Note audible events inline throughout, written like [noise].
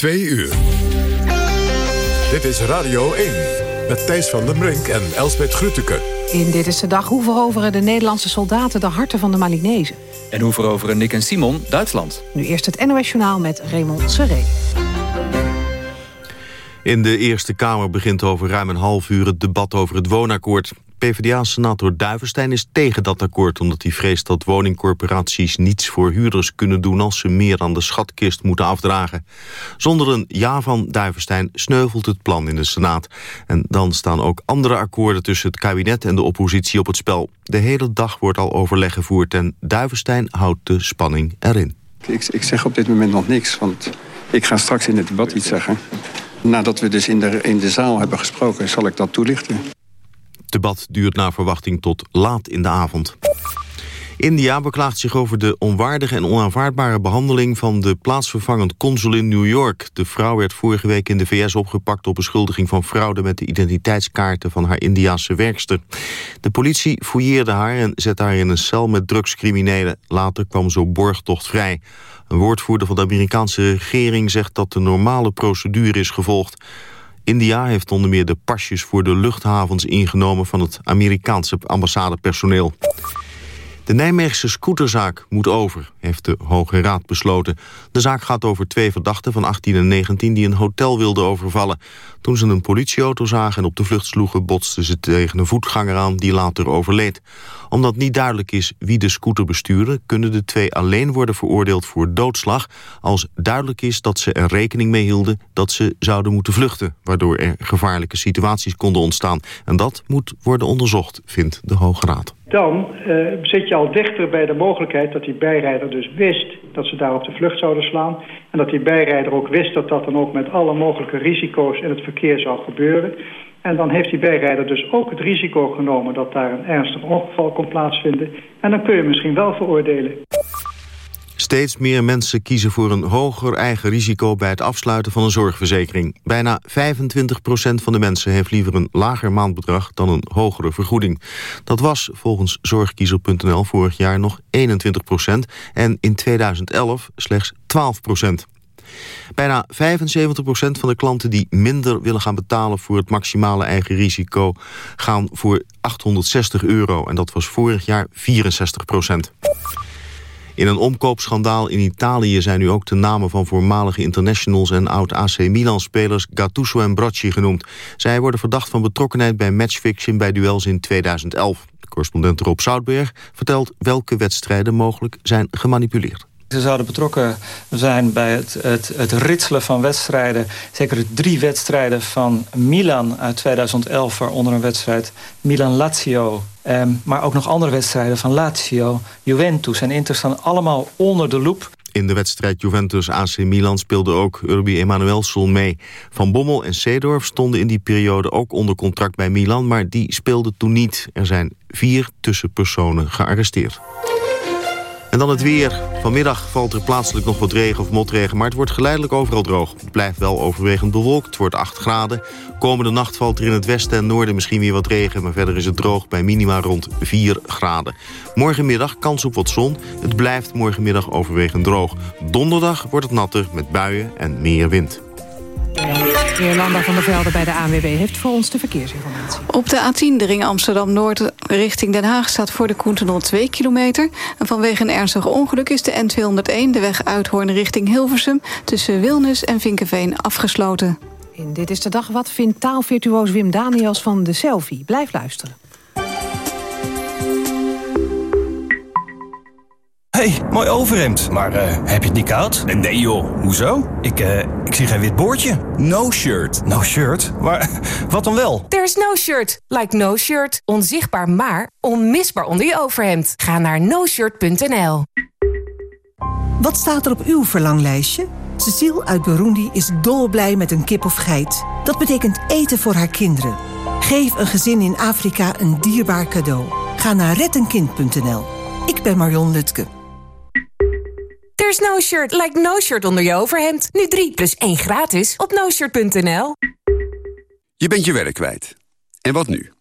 Twee uur. Dit is Radio 1 met Thijs van den Brink en Elsbeth Grütke. In Dit is de Dag hoe veroveren de Nederlandse soldaten de harten van de Malinezen. En hoe veroveren Nick en Simon Duitsland. Nu eerst het NOS Journaal met Raymond Seré. In de Eerste Kamer begint over ruim een half uur het debat over het woonakkoord. PvdA-senator Duivenstein is tegen dat akkoord... omdat hij vreest dat woningcorporaties niets voor huurders kunnen doen... als ze meer aan de schatkist moeten afdragen. Zonder een ja van Duivenstein sneuvelt het plan in de Senaat. En dan staan ook andere akkoorden tussen het kabinet en de oppositie op het spel. De hele dag wordt al overleg gevoerd en Duivenstein houdt de spanning erin. Ik, ik zeg op dit moment nog niks, want ik ga straks in het debat iets zeggen. Nadat we dus in de, in de zaal hebben gesproken, zal ik dat toelichten. Debat duurt naar verwachting tot laat in de avond. India beklaagt zich over de onwaardige en onaanvaardbare behandeling van de plaatsvervangend consul in New York. De vrouw werd vorige week in de VS opgepakt op beschuldiging van fraude met de identiteitskaarten van haar Indiaanse werkster. De politie fouilleerde haar en zette haar in een cel met drugscriminelen. Later kwam ze op borgtocht vrij. Een woordvoerder van de Amerikaanse regering zegt dat de normale procedure is gevolgd. India heeft onder meer de pasjes voor de luchthavens ingenomen van het Amerikaanse ambassadepersoneel. De Nijmeegse scooterzaak moet over, heeft de Hoge Raad besloten. De zaak gaat over twee verdachten van 18 en 19 die een hotel wilden overvallen. Toen ze een politieauto zagen en op de vlucht sloegen... botsten ze tegen een voetganger aan die later overleed. Omdat niet duidelijk is wie de scooter bestuurde... kunnen de twee alleen worden veroordeeld voor doodslag... als duidelijk is dat ze er rekening mee hielden dat ze zouden moeten vluchten... waardoor er gevaarlijke situaties konden ontstaan. En dat moet worden onderzocht, vindt de Hoge Raad dan uh, zit je al dichter bij de mogelijkheid dat die bijrijder dus wist dat ze daar op de vlucht zouden slaan. En dat die bijrijder ook wist dat dat dan ook met alle mogelijke risico's in het verkeer zou gebeuren. En dan heeft die bijrijder dus ook het risico genomen dat daar een ernstig ongeval kon plaatsvinden. En dan kun je misschien wel veroordelen. Steeds meer mensen kiezen voor een hoger eigen risico bij het afsluiten van een zorgverzekering. Bijna 25% van de mensen heeft liever een lager maandbedrag dan een hogere vergoeding. Dat was volgens zorgkiezer.nl vorig jaar nog 21% en in 2011 slechts 12% Bijna 75% van de klanten die minder willen gaan betalen... voor het maximale eigen risico gaan voor 860 euro. En dat was vorig jaar 64 in een omkoopschandaal in Italië zijn nu ook de namen van voormalige internationals en oud-AC Milan-spelers Gattuso en Brocci genoemd. Zij worden verdacht van betrokkenheid bij matchfixing bij duels in 2011. De correspondent Rob Zoutberg vertelt welke wedstrijden mogelijk zijn gemanipuleerd. Ze zouden betrokken zijn bij het, het, het ritselen van wedstrijden. Zeker drie wedstrijden van Milan uit 2011... waaronder een wedstrijd Milan-Lazio. Ehm, maar ook nog andere wedstrijden van Lazio, Juventus en Inter... staan allemaal onder de loep. In de wedstrijd Juventus-AC Milan speelde ook Urbi Emanuelsson mee. Van Bommel en Seedorf stonden in die periode ook onder contract bij Milan... maar die speelden toen niet. Er zijn vier tussenpersonen gearresteerd. En dan het weer. Vanmiddag valt er plaatselijk nog wat regen of motregen... maar het wordt geleidelijk overal droog. Het blijft wel overwegend bewolkt, het wordt 8 graden. Komende nacht valt er in het westen en noorden misschien weer wat regen... maar verder is het droog bij minima rond 4 graden. Morgenmiddag kans op wat zon. Het blijft morgenmiddag overwegend droog. Donderdag wordt het natter met buien en meer wind. Jolanda van der Velde bij de ANWB heeft voor ons de verkeersinformatie. Op de A10, de ring Amsterdam-Noord richting Den Haag... staat voor de Koentenol 2 kilometer. En vanwege een ernstig ongeluk is de N201, de weg Uithoorn richting Hilversum... tussen Wilnis en Vinkenveen afgesloten. In Dit is de Dag wat vindt taalvirtuoos Wim Daniels van de selfie. Blijf luisteren. Hey, mooi overhemd. Maar uh, heb je het niet koud? Nee joh, hoezo? Ik, uh, ik zie geen wit boordje. No shirt. No shirt? Maar [laughs] wat dan wel? There's no shirt. Like no shirt. Onzichtbaar maar onmisbaar onder je overhemd. Ga naar noshirt.nl Wat staat er op uw verlanglijstje? Cecile uit Burundi is dolblij met een kip of geit. Dat betekent eten voor haar kinderen. Geef een gezin in Afrika een dierbaar cadeau. Ga naar rettenkind.nl. Ik ben Marion Lutke. There's no shirt, like no shirt onder je overhemd. Nu 3 plus 1 gratis op noshirt.nl. Je bent je werk kwijt. En wat nu?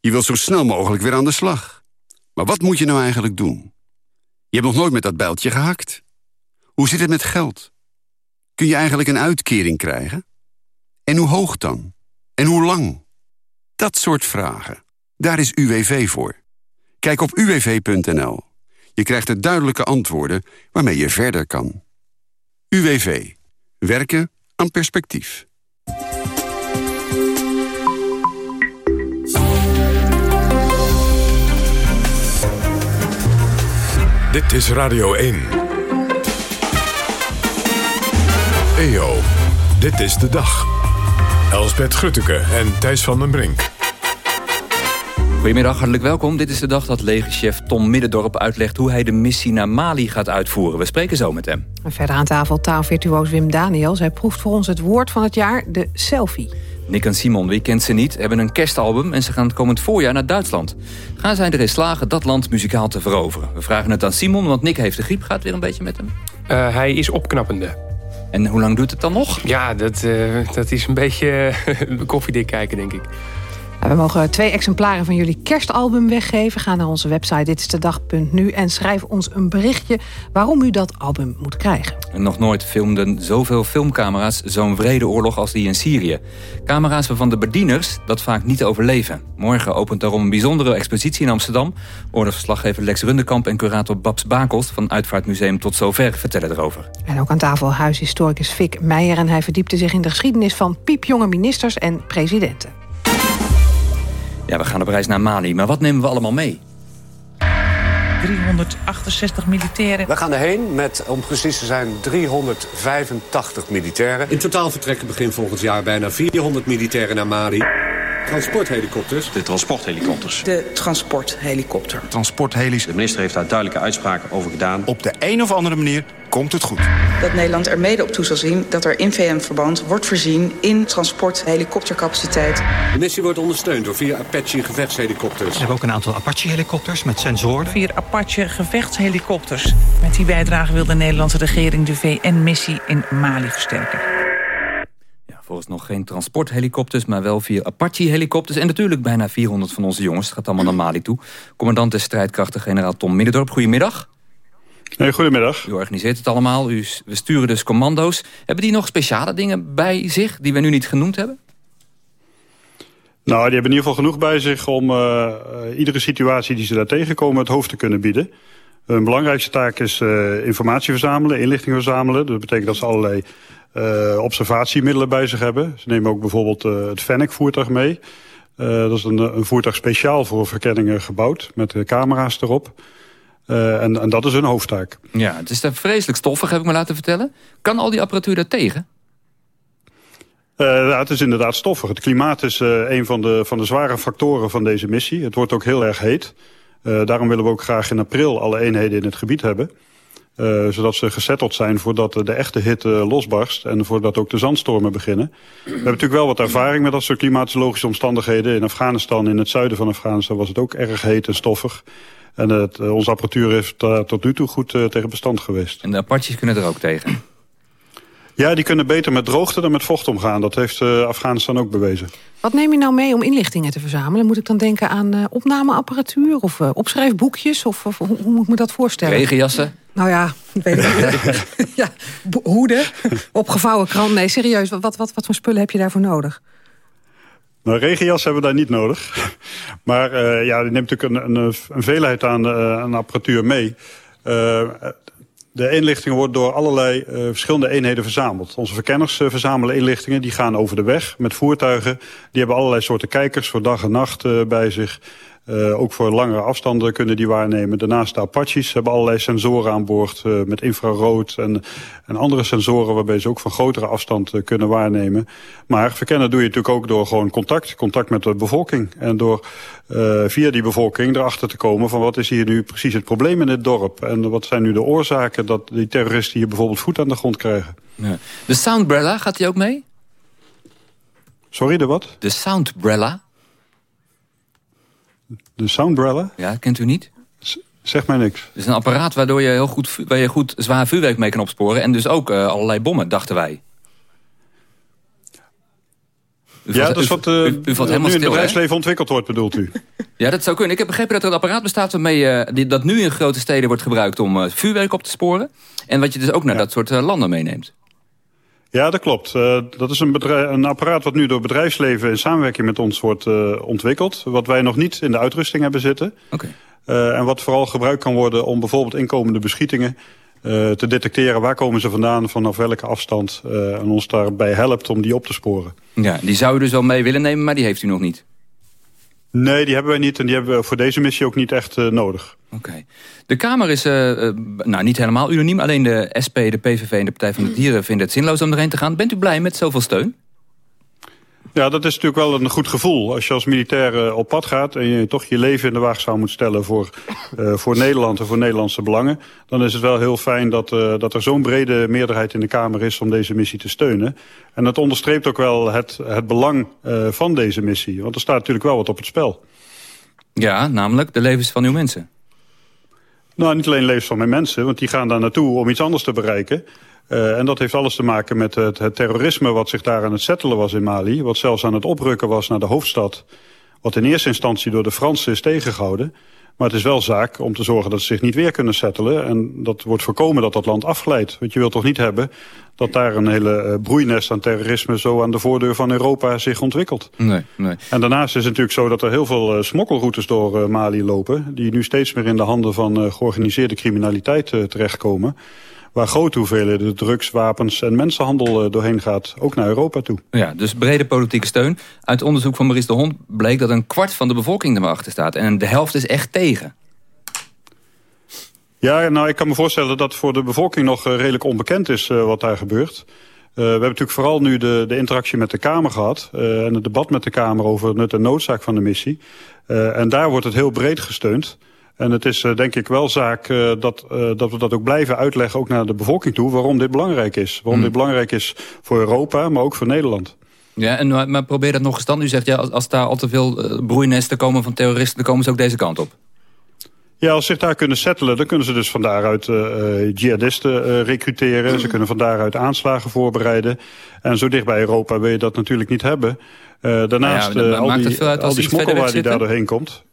Je wilt zo snel mogelijk weer aan de slag. Maar wat moet je nou eigenlijk doen? Je hebt nog nooit met dat bijltje gehakt. Hoe zit het met geld? Kun je eigenlijk een uitkering krijgen? En hoe hoog dan? En hoe lang? Dat soort vragen. Daar is UWV voor. Kijk op uwv.nl. Je krijgt er duidelijke antwoorden waarmee je verder kan. UWV. Werken aan perspectief. Dit is Radio 1. EO, dit is de dag. Elsbet Grutteke en Thijs van den Brink. Goedemiddag, hartelijk welkom. Dit is de dag dat legerchef Tom Middendorp uitlegt... hoe hij de missie naar Mali gaat uitvoeren. We spreken zo met hem. Verder aan tafel taalvirtuoos Wim Daniels. Hij proeft voor ons het woord van het jaar, de selfie. Nick en Simon, wie kent ze niet, hebben een kerstalbum... en ze gaan het komend voorjaar naar Duitsland. Gaan zij erin slagen dat land muzikaal te veroveren? We vragen het aan Simon, want Nick heeft de griep. Gaat weer een beetje met hem? Uh, hij is opknappende. En hoe lang duurt het dan nog? Ja, dat, uh, dat is een beetje [laughs] koffiedik kijken, denk ik. We mogen twee exemplaren van jullie kerstalbum weggeven. Ga naar onze website ditstedag.nu en schrijf ons een berichtje... waarom u dat album moet krijgen. En nog nooit filmden zoveel filmcamera's zo'n wrede oorlog als die in Syrië. Camera's waarvan de bedieners dat vaak niet overleven. Morgen opent daarom een bijzondere expositie in Amsterdam. Oorlogsverslaggever Lex Rundekamp en curator Babs Bakels... van Uitvaartmuseum Tot Zover vertellen erover. En ook aan tafel huishistoricus Fik Meijer... en hij verdiepte zich in de geschiedenis van piepjonge ministers en presidenten. Ja, we gaan op reis naar Mali, maar wat nemen we allemaal mee? 368 militairen. We gaan erheen met, om precies te zijn, 385 militairen. In totaal vertrekken begin volgend jaar bijna 400 militairen naar Mali. Transporthelikopters. De transporthelikopters. De transporthelikopter. Transporthelis. De minister heeft daar duidelijke uitspraken over gedaan. Op de een of andere manier komt het goed. Dat Nederland er mede op toe zal zien dat er in VM-verband wordt voorzien in transporthelikoptercapaciteit. De missie wordt ondersteund door vier Apache gevechtshelikopters. We hebben ook een aantal Apache helikopters met sensoren. Vier Apache gevechtshelikopters. Met die bijdrage wil de Nederlandse regering de VN-missie in Mali versterken. Volgens nog geen transporthelikopters, maar wel vier Apache-helikopters. En natuurlijk bijna 400 van onze jongens. Het gaat allemaal naar Mali toe. Commandant des strijdkrachten, generaal Tom Middendorp. Goedemiddag. Hey, goedemiddag. U organiseert het allemaal. U, we sturen dus commando's. Hebben die nog speciale dingen bij zich die we nu niet genoemd hebben? Nou, die hebben in ieder geval genoeg bij zich om uh, iedere situatie die ze daar tegenkomen het hoofd te kunnen bieden. Hun belangrijkste taak is uh, informatie verzamelen, inlichting verzamelen. Dat betekent dat ze allerlei observatiemiddelen bij zich hebben. Ze nemen ook bijvoorbeeld uh, het Fennec-voertuig mee. Uh, dat is een, een, voertuig speciaal voor verkenningen gebouwd, met camera's erop. En, en, dat is hun hoofdtaak. Ja, het is daar vreselijk stoffig, heb ik me laten vertellen. Kan al die apparatuur daar tegen? ja, het is inderdaad stoffig. Het klimaat is een van de, van de zware factoren van deze missie. Het wordt ook heel erg heet. daarom willen we ook graag in april alle eenheden in het gebied hebben. Uh, zodat ze gesetteld zijn voordat de echte hitte losbarst... en voordat ook de zandstormen beginnen. We hebben natuurlijk wel wat ervaring met dat soort klimatologische omstandigheden. In Afghanistan, in het zuiden van Afghanistan, was het ook erg heet en stoffig. En het, uh, onze apparatuur heeft daar tot nu toe goed uh, tegen bestand geweest. En de Apaches kunnen er ook tegen? Ja, die kunnen beter met droogte dan met vocht omgaan. Dat heeft Afghanistan ook bewezen. Wat neem je nou mee om inlichtingen te verzamelen? Moet ik dan denken aan opnameapparatuur of opschrijfboekjes? Of, of hoe, hoe moet ik me dat voorstellen? Regenjassen? Nou ja, weet ik [laughs] ja, hoeden, opgevouwen krant. Nee, serieus, wat, wat, wat voor spullen heb je daarvoor nodig? Nou, regenjas hebben we daar niet nodig. Maar uh, ja, die neemt natuurlijk een, een, een veelheid aan, uh, aan apparatuur mee. Uh, de inlichtingen worden door allerlei verschillende eenheden verzameld. Onze verkenners verzamelen inlichtingen, die gaan over de weg met voertuigen. Die hebben allerlei soorten kijkers voor dag en nacht bij zich. Uh, ook voor langere afstanden kunnen die waarnemen. Daarnaast de Apaches hebben allerlei sensoren aan boord uh, met infrarood en, en andere sensoren waarbij ze ook van grotere afstand uh, kunnen waarnemen. Maar verkennen doe je natuurlijk ook door gewoon contact, contact met de bevolking. En door via die bevolking erachter te komen van wat is hier nu precies het probleem in het dorp. En wat zijn nu de oorzaken dat die terroristen hier bijvoorbeeld voet aan de grond krijgen. Ja. De Soundbrella, gaat die ook mee? Sorry, de wat? De Soundbrella. De Soundbrella? Ja, kent u niet? zeg mij niks. Het is een apparaat waardoor je heel goed, waar je goed zwaar vuurwerk mee kan opsporen. En dus ook uh, allerlei bommen, dachten wij. U ja, dat is wat uh, u, u nu in het bedrijfsleven ontwikkeld wordt, bedoelt u? [laughs] ja, dat zou kunnen. Ik heb begrepen dat er een apparaat bestaat waarmee uh, die, dat nu in grote steden wordt gebruikt om vuurwerk op te sporen. En wat je dus ook naar ja. dat soort landen meeneemt. Ja, dat klopt. dat is een, een, apparaat wat nu door bedrijfsleven in samenwerking met ons wordt ontwikkeld. Wat wij nog niet in de uitrusting hebben zitten. Oké. en wat vooral gebruikt kan worden om bijvoorbeeld inkomende beschietingen te detecteren. Waar komen ze vandaan, vanaf welke afstand. en ons daarbij helpt om die op te sporen. Ja, die zou u dus wel mee willen nemen, maar die heeft u nog niet. Nee, die hebben wij niet en die hebben we voor deze missie ook niet echt uh, nodig. Oké. De Kamer is uh, nou, niet helemaal unaniem. Alleen de SP, de PVV en de Partij van de Dieren vinden het zinloos om erheen te gaan. Bent u blij met zoveel steun? Ja, dat is natuurlijk wel een goed gevoel. Als je als militair uh, op pad gaat en je toch je leven in de waagzaal moet stellen voor, uh, voor Nederland en voor Nederlandse belangen, dan is het wel heel fijn dat, uh, dat er zo'n brede meerderheid in de Kamer is om deze missie te steunen. En dat onderstreept ook wel het, het belang van deze missie. Want er staat natuurlijk wel wat op het spel. Ja, namelijk de levens van uw mensen. Nou, niet alleen levens van mijn mensen, want die gaan daar naartoe om iets anders te bereiken. Uh, en dat heeft alles te maken met het, het, terrorisme wat zich daar aan het settelen was in Mali. Wat zelfs aan het oprukken was naar de hoofdstad. Wat in eerste instantie door de Fransen is tegengehouden. Maar het is wel zaak om te zorgen dat ze zich niet weer kunnen settelen. En dat wordt voorkomen dat dat land afglijdt. Want je wilt toch niet hebben dat daar een hele uh, broeinest aan terrorisme... zo aan de voordeur van Europa zich ontwikkelt. Nee, nee. En daarnaast is het natuurlijk zo dat er heel veel uh, smokkelroutes door uh, Mali lopen... die nu steeds meer in de handen van georganiseerde criminaliteit terechtkomen waar grote hoeveelheden drugs, wapens en mensenhandel doorheen gaat. Ook naar Europa toe. Ja, dus brede politieke steun. Uit onderzoek van Maurice de Hond bleek dat een kwart van de bevolking er achter staat. En de helft is echt tegen. Ja, nou, ik kan me voorstellen dat voor de bevolking nog redelijk onbekend is uh, wat daar gebeurt. Uh, we hebben natuurlijk vooral nu de, de interactie met de Kamer gehad... Uh, en het debat met de Kamer over nut en noodzaak van de missie. en daar wordt het heel breed gesteund. En het is uh, denk ik wel zaak uh, dat, uh, dat we dat ook blijven uitleggen, ook naar de bevolking toe, waarom dit belangrijk is. Waarom hmm. dit belangrijk is voor Europa, maar ook voor Nederland. Ja, en, maar probeer dat nog eens dan. U zegt, ja, als, als daar al te veel broeinesten komen van terroristen, dan komen ze ook deze kant op. Ja, als ze zich daar kunnen settelen, dan kunnen ze dus van daaruit jihadisten recruteren. Ze kunnen van daaruit aanslagen voorbereiden. En zo dicht bij Europa wil je dat natuurlijk niet hebben. daarnaast, nou ja, al die, al die smokkel die daar doorheen komt...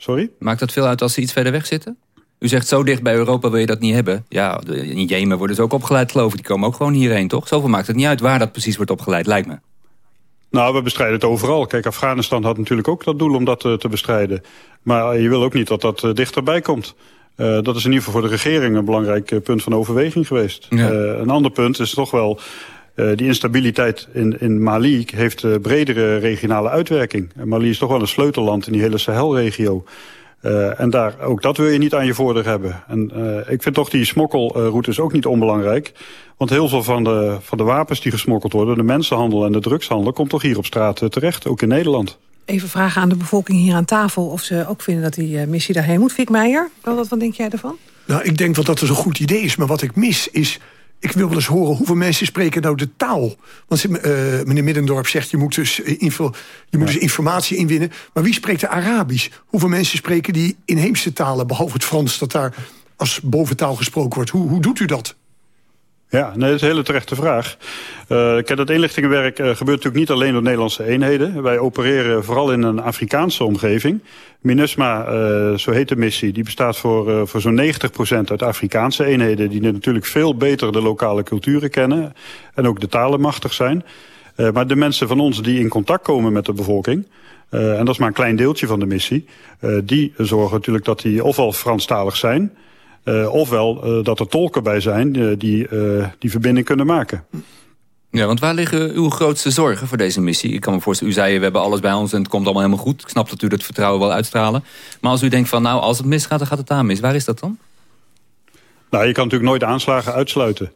Sorry? Maakt dat veel uit als ze iets verder weg zitten? U zegt zo dicht bij Europa wil je dat niet hebben. Ja, in Jemen worden ze ook opgeleid geloof ik. Die komen ook gewoon hierheen, toch? Zoveel maakt het niet uit waar dat precies wordt opgeleid, lijkt me. Nou, we bestrijden het overal. Kijk, Afghanistan had natuurlijk ook dat doel om dat uh, te bestrijden. Maar je wil ook niet dat dat uh, dichterbij komt. Uh, dat is in ieder geval voor de regering een belangrijk punt van overweging geweest. Ja. een ander punt is toch wel... die instabiliteit in, in Mali heeft bredere regionale uitwerking. Mali is toch wel een sleutelland in die hele Sahelregio. Uh, en daar, ook dat wil je niet aan je voordeel hebben. En uh, ik vind toch die smokkelroutes ook niet onbelangrijk. Want heel veel van de, van de wapens die gesmokkeld worden... de mensenhandel en de drugshandel... komt toch hier op straat uh, terecht, ook in Nederland. Even vragen aan de bevolking hier aan tafel... of ze ook vinden dat die missie daarheen moet. Fik Meijer, wat, wat denk jij ervan? Nou, ik denk wel dat het een goed idee is. Maar wat ik mis is ik wil wel eens horen hoeveel mensen spreken nou de taal. Want uh, meneer Middendorp zegt, je moet, dus, info, je moet dus informatie inwinnen. Maar wie spreekt de Arabisch? Hoeveel mensen spreken die inheemse talen... behalve het Frans dat daar als boventaal gesproken wordt? Hoe, hoe doet u dat? Ja, nee, dat is een hele terechte vraag. Uh, kijk, dat inlichtingenwerk uh, gebeurt natuurlijk niet alleen door Nederlandse eenheden. Wij opereren vooral in een Afrikaanse omgeving. MINUSMA, uh, zo heet de missie, die bestaat voor, voor zo'n 90% uit Afrikaanse eenheden... die natuurlijk veel beter de lokale culturen kennen en ook de talen machtig zijn. maar de mensen van ons die in contact komen met de bevolking... en dat is maar een klein deeltje van de missie... die zorgen natuurlijk dat die ofwel Franstalig zijn... Uh, ofwel uh, dat er tolken bij zijn uh, die die verbinding kunnen maken. Ja, want waar liggen uw grootste zorgen voor deze missie? Ik kan me voorstellen, u zei we hebben alles bij ons en het komt allemaal helemaal goed. Ik snap dat u dat vertrouwen wil uitstralen. Maar als u denkt van nou, als het misgaat, dan gaat het daar mis. Waar is dat dan? Nou, je kan natuurlijk nooit aanslagen uitsluiten.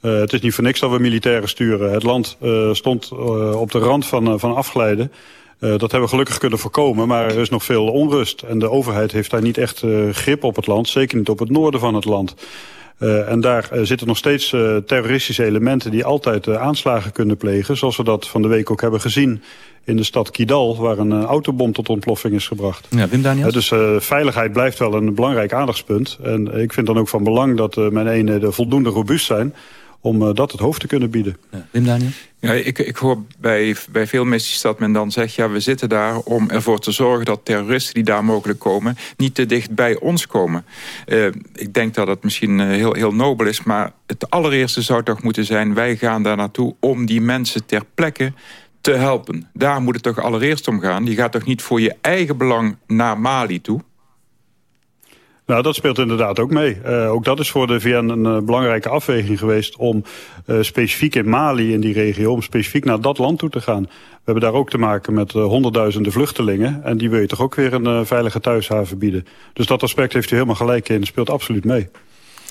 het is niet voor niks dat we militairen sturen. Het land stond op de rand van, van afglijden. Uh, dat hebben we gelukkig kunnen voorkomen, maar er is nog veel onrust. En de overheid heeft daar niet echt uh, grip op het land, zeker niet op het noorden van het land. Uh, en daar zitten nog steeds terroristische elementen die altijd aanslagen kunnen plegen. Zoals we dat van de week ook hebben gezien in de stad Kidal, waar een autobom tot ontploffing is gebracht. Ja, Wim Daniels? dus veiligheid blijft wel een belangrijk aandachtspunt. En ik vind dan ook van belang dat mijn eenheden voldoende robuust zijn om dat het hoofd te kunnen bieden. Ja. Wim Daniel? Ja, ik, ik hoor bij, bij veel missies dat men dan zegt... ja, we zitten daar om ervoor te zorgen dat terroristen die daar mogelijk komen... niet te dicht bij ons komen. Uh, ik denk dat het misschien uh, heel, heel nobel is... maar het allereerste zou toch moeten zijn... wij gaan daar naartoe om die mensen ter plekke te helpen. Daar moet het toch allereerst om gaan. Je gaat toch niet voor je eigen belang naar Mali toe... Nou, dat speelt inderdaad ook mee. Uh, ook dat is voor de VN een uh, belangrijke afweging geweest... om uh, specifiek in Mali, in die regio, om specifiek naar dat land toe te gaan. We hebben daar ook te maken met honderdduizenden vluchtelingen... en die wil je toch ook weer een veilige thuishaven bieden. Dus dat aspect heeft u helemaal gelijk in, speelt absoluut mee.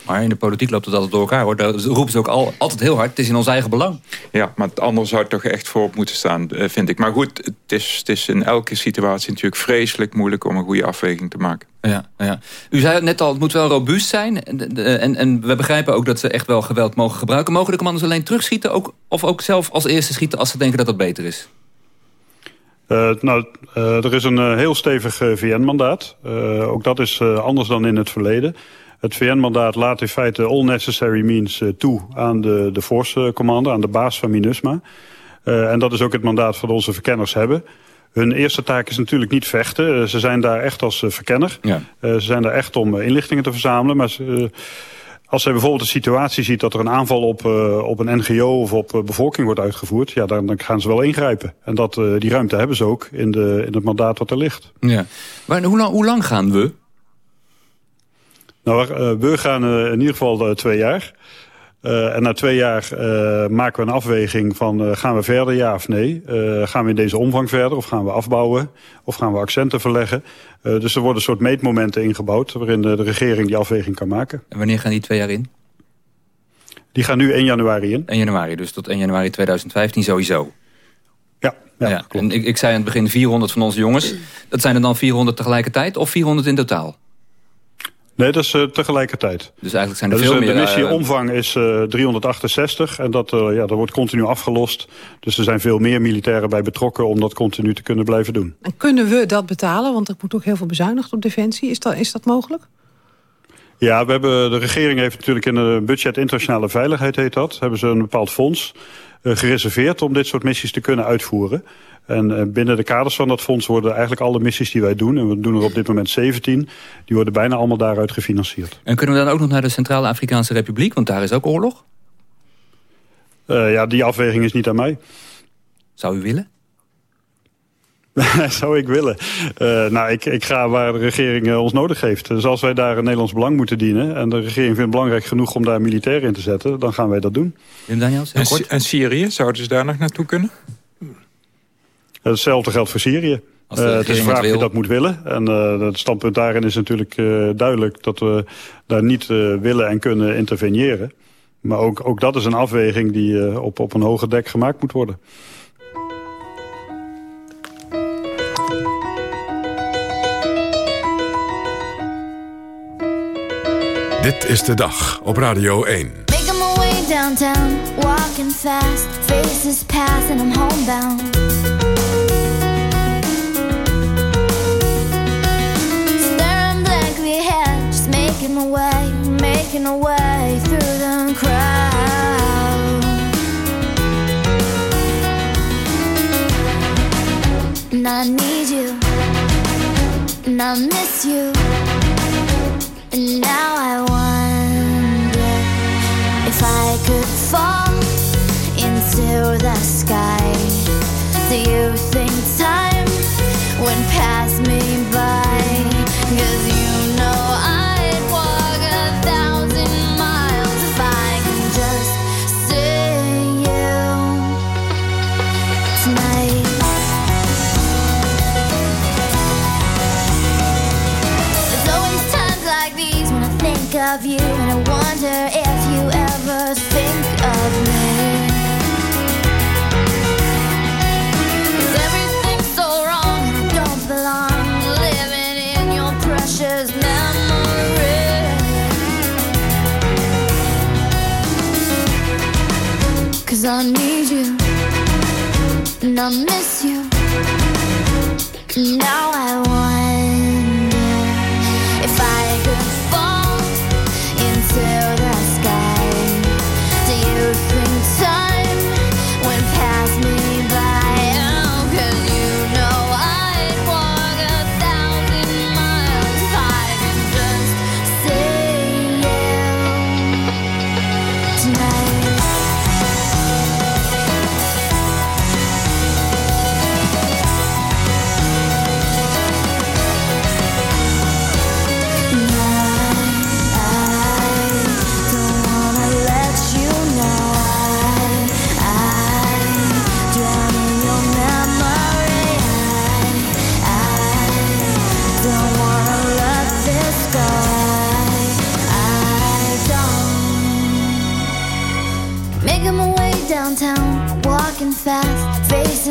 Maar in de politiek loopt het altijd door elkaar. hoor. Daar roepen ze ook al, altijd heel hard. Het is in ons eigen belang. Ja, maar het andere zou toch echt voorop moeten staan, vind ik. Maar goed, het is, het is in elke situatie natuurlijk vreselijk moeilijk... om een goede afweging te maken. Ja, ja. U zei net al, het moet wel robuust zijn. En, en, we begrijpen ook dat ze echt wel geweld mogen gebruiken. Mogen de commanders alleen terugschieten? Ook, of ook zelf als eerste schieten als ze denken dat dat beter is? Uh, nou, uh, er is een uh, heel stevig VN-mandaat. ook dat is anders dan in het verleden. Het VN-mandaat laat in feite all necessary means toe aan de, de force commander, aan de baas van MINUSMA. en dat is ook het mandaat dat onze verkenners hebben. Hun eerste taak is natuurlijk niet vechten. Uh, ze zijn daar echt als verkenner. Ja. Ze zijn daar echt om inlichtingen te verzamelen. Maar ze, als zij bijvoorbeeld een situatie ziet dat er een aanval op, op een NGO of op bevolking wordt uitgevoerd... Ja, dan, dan, gaan ze wel ingrijpen. En dat, die ruimte hebben ze ook in, de, in het mandaat wat er ligt. Ja. Maar hoe lang, hoe lang gaan we? Nou, we gaan in ieder geval twee jaar. Uh, en na twee jaar uh, maken we een afweging van uh, gaan we verder, ja of nee. gaan we in deze omvang verder of gaan we afbouwen of gaan we accenten verleggen. dus er worden een soort meetmomenten ingebouwd waarin de, de, regering die afweging kan maken. En wanneer gaan die twee jaar in? Die gaan nu 1 januari in. 1 januari, dus tot 1 januari 2015 sowieso. Ja, ja, ja En ik, ik zei aan het begin 400 van onze jongens. Dat zijn er dan 400 tegelijkertijd of 400 in totaal? Nee, dat is uh, tegelijkertijd. Dus eigenlijk zijn er dus, veel uh, meer... De missieomvang is uh, 368 en dat, ja, dat wordt continu afgelost. Dus er zijn veel meer militairen bij betrokken om dat continu te kunnen blijven doen. En kunnen we dat betalen? Want er moet ook heel veel bezuinigd op defensie. Is dat, is dat mogelijk? Ja, we hebben, de regering heeft natuurlijk in het budget internationale veiligheid, heet dat. Hebben ze een bepaald fonds gereserveerd om dit soort missies te kunnen uitvoeren. En binnen de kaders van dat fonds worden eigenlijk alle missies die wij doen... en we doen er op dit moment 17, die worden bijna allemaal daaruit gefinancierd. En kunnen we dan ook nog naar de Centrale Afrikaanse Republiek? Want daar is ook oorlog? Uh, ja, die afweging is niet aan mij. Zou u willen? [laughs] Zou ik willen. Uh, nou, ik, ik ga waar de regering uh, ons nodig heeft. Dus als wij daar een Nederlands belang moeten dienen... en de regering vindt het belangrijk genoeg om daar militair in te zetten... dan gaan wij dat doen. Wim Daniels, en, en Syrië, zouden ze daar nog naartoe kunnen? Hetzelfde geldt voor Syrië. Uh, het is een vraag of je dat moet willen. En uh, het standpunt daarin is natuurlijk uh, duidelijk... dat we daar niet willen en kunnen interveneren. Maar ook, ook dat is een afweging die op, op een hoger dek gemaakt moet worden. Dit is de dag op Radio 1. downtown, walking fast, faces pass and I'm homebound. Staring blankly ahead, just making my way, making a way through the crowd. And I need you, and I miss you, and now I wonder if I could fall into the sky. Do you think time and I miss you. Now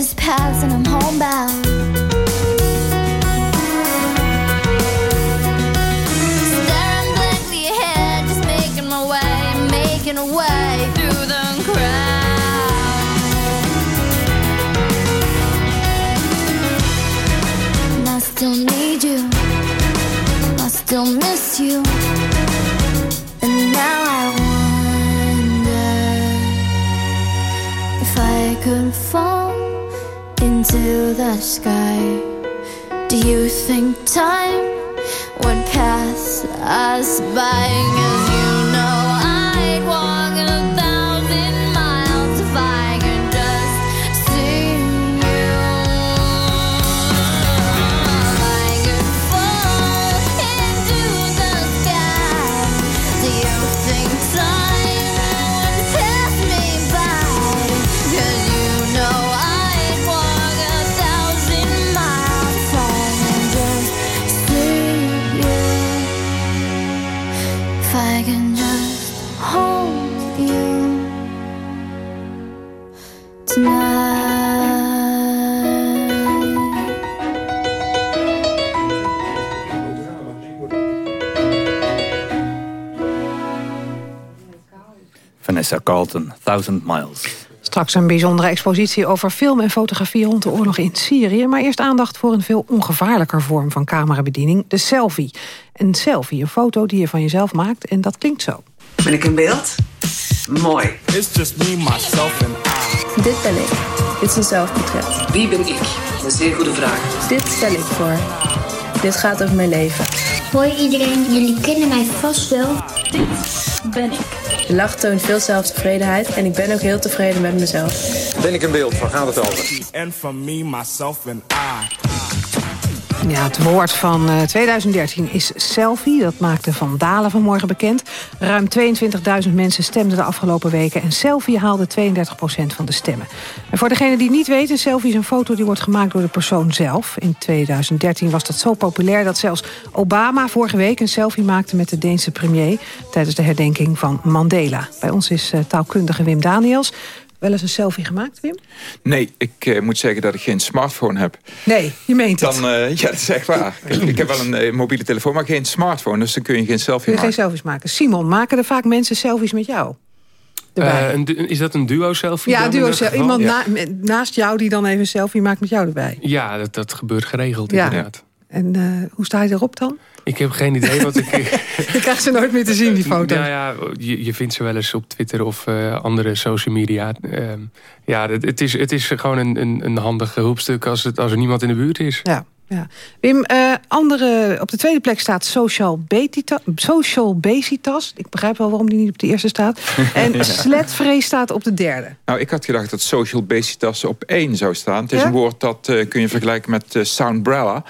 fast, faces pass, and I'm homebound. Do you think time Vanessa Carlton, Thousand Miles. Straks een bijzondere expositie over film en fotografie rond de oorlog in Syrië. Maar eerst aandacht voor een veel ongevaarlijker vorm van camerabediening, de selfie. Een selfie, een foto die je van jezelf maakt en dat klinkt zo. Ben ik in beeld? Mooi. It's just me, myself and I. Dit ben ik. Dit is een zelfportret. Wie ben ik? Een zeer goede vraag. Dit stel ik voor. Dit gaat over mijn leven. Hoi iedereen, jullie kennen mij vast wel. Dit ben ik. De lach toont veel zelftevredenheid en ik ben ook heel tevreden met mezelf. Ben ik in beeld? Waar gaat het over? And for me, myself and I. Ja, het woord van eh, 2013 is selfie. Dat maakte Van Dalen vanmorgen bekend. Ruim 22.000 mensen stemden de afgelopen weken... en selfie haalde 32% van de stemmen. En voor degene die niet weten, selfie is een foto die wordt gemaakt door de persoon zelf. In 2013 was dat zo populair dat zelfs Obama vorige week een selfie maakte... met de Deense premier tijdens de herdenking van Mandela. Bij ons is eh, taalkundige Wim Daniels. Wel eens een selfie gemaakt, Wim? Nee, ik eh, moet zeggen dat ik geen smartphone heb. Nee, je meent het. Dan, eh, ja, dat is echt waar. ik, ik heb wel een eh, mobiele telefoon, maar geen smartphone. Dus dan kun je geen selfie Kun je geen maken. selfies maken. Simon, maken er vaak mensen selfies met jou? Eh, een is dat een duo-selfie? ja, dan in duo dat selfie. geval? Iemand na- naast jou die dan even een selfie maakt met jou erbij. Ja, dat, dat gebeurt geregeld Ja. inderdaad. En eh, hoe sta je erop dan? Ik heb geen idee, want ik... [laughs] Je krijgt ze nooit meer te zien, die foto's. Ja, ja je, je vindt ze wel eens op Twitter of eh, andere social media. Ehm, ja, het, het, is, het is gewoon een, een, een handig hulpstuk als, het, als er niemand in de buurt is. Ja. Ja. Wim, eh, andere, op de tweede plek staat Social, Betita, Social Basitas. Ik begrijp wel waarom die niet op de eerste staat. [laughs] En Sletvrees staat op de derde. Nou, ik had gedacht dat social basitas op één zou staan. Het is Ja? een woord dat eh, kun je vergelijken met eh, soundbrella.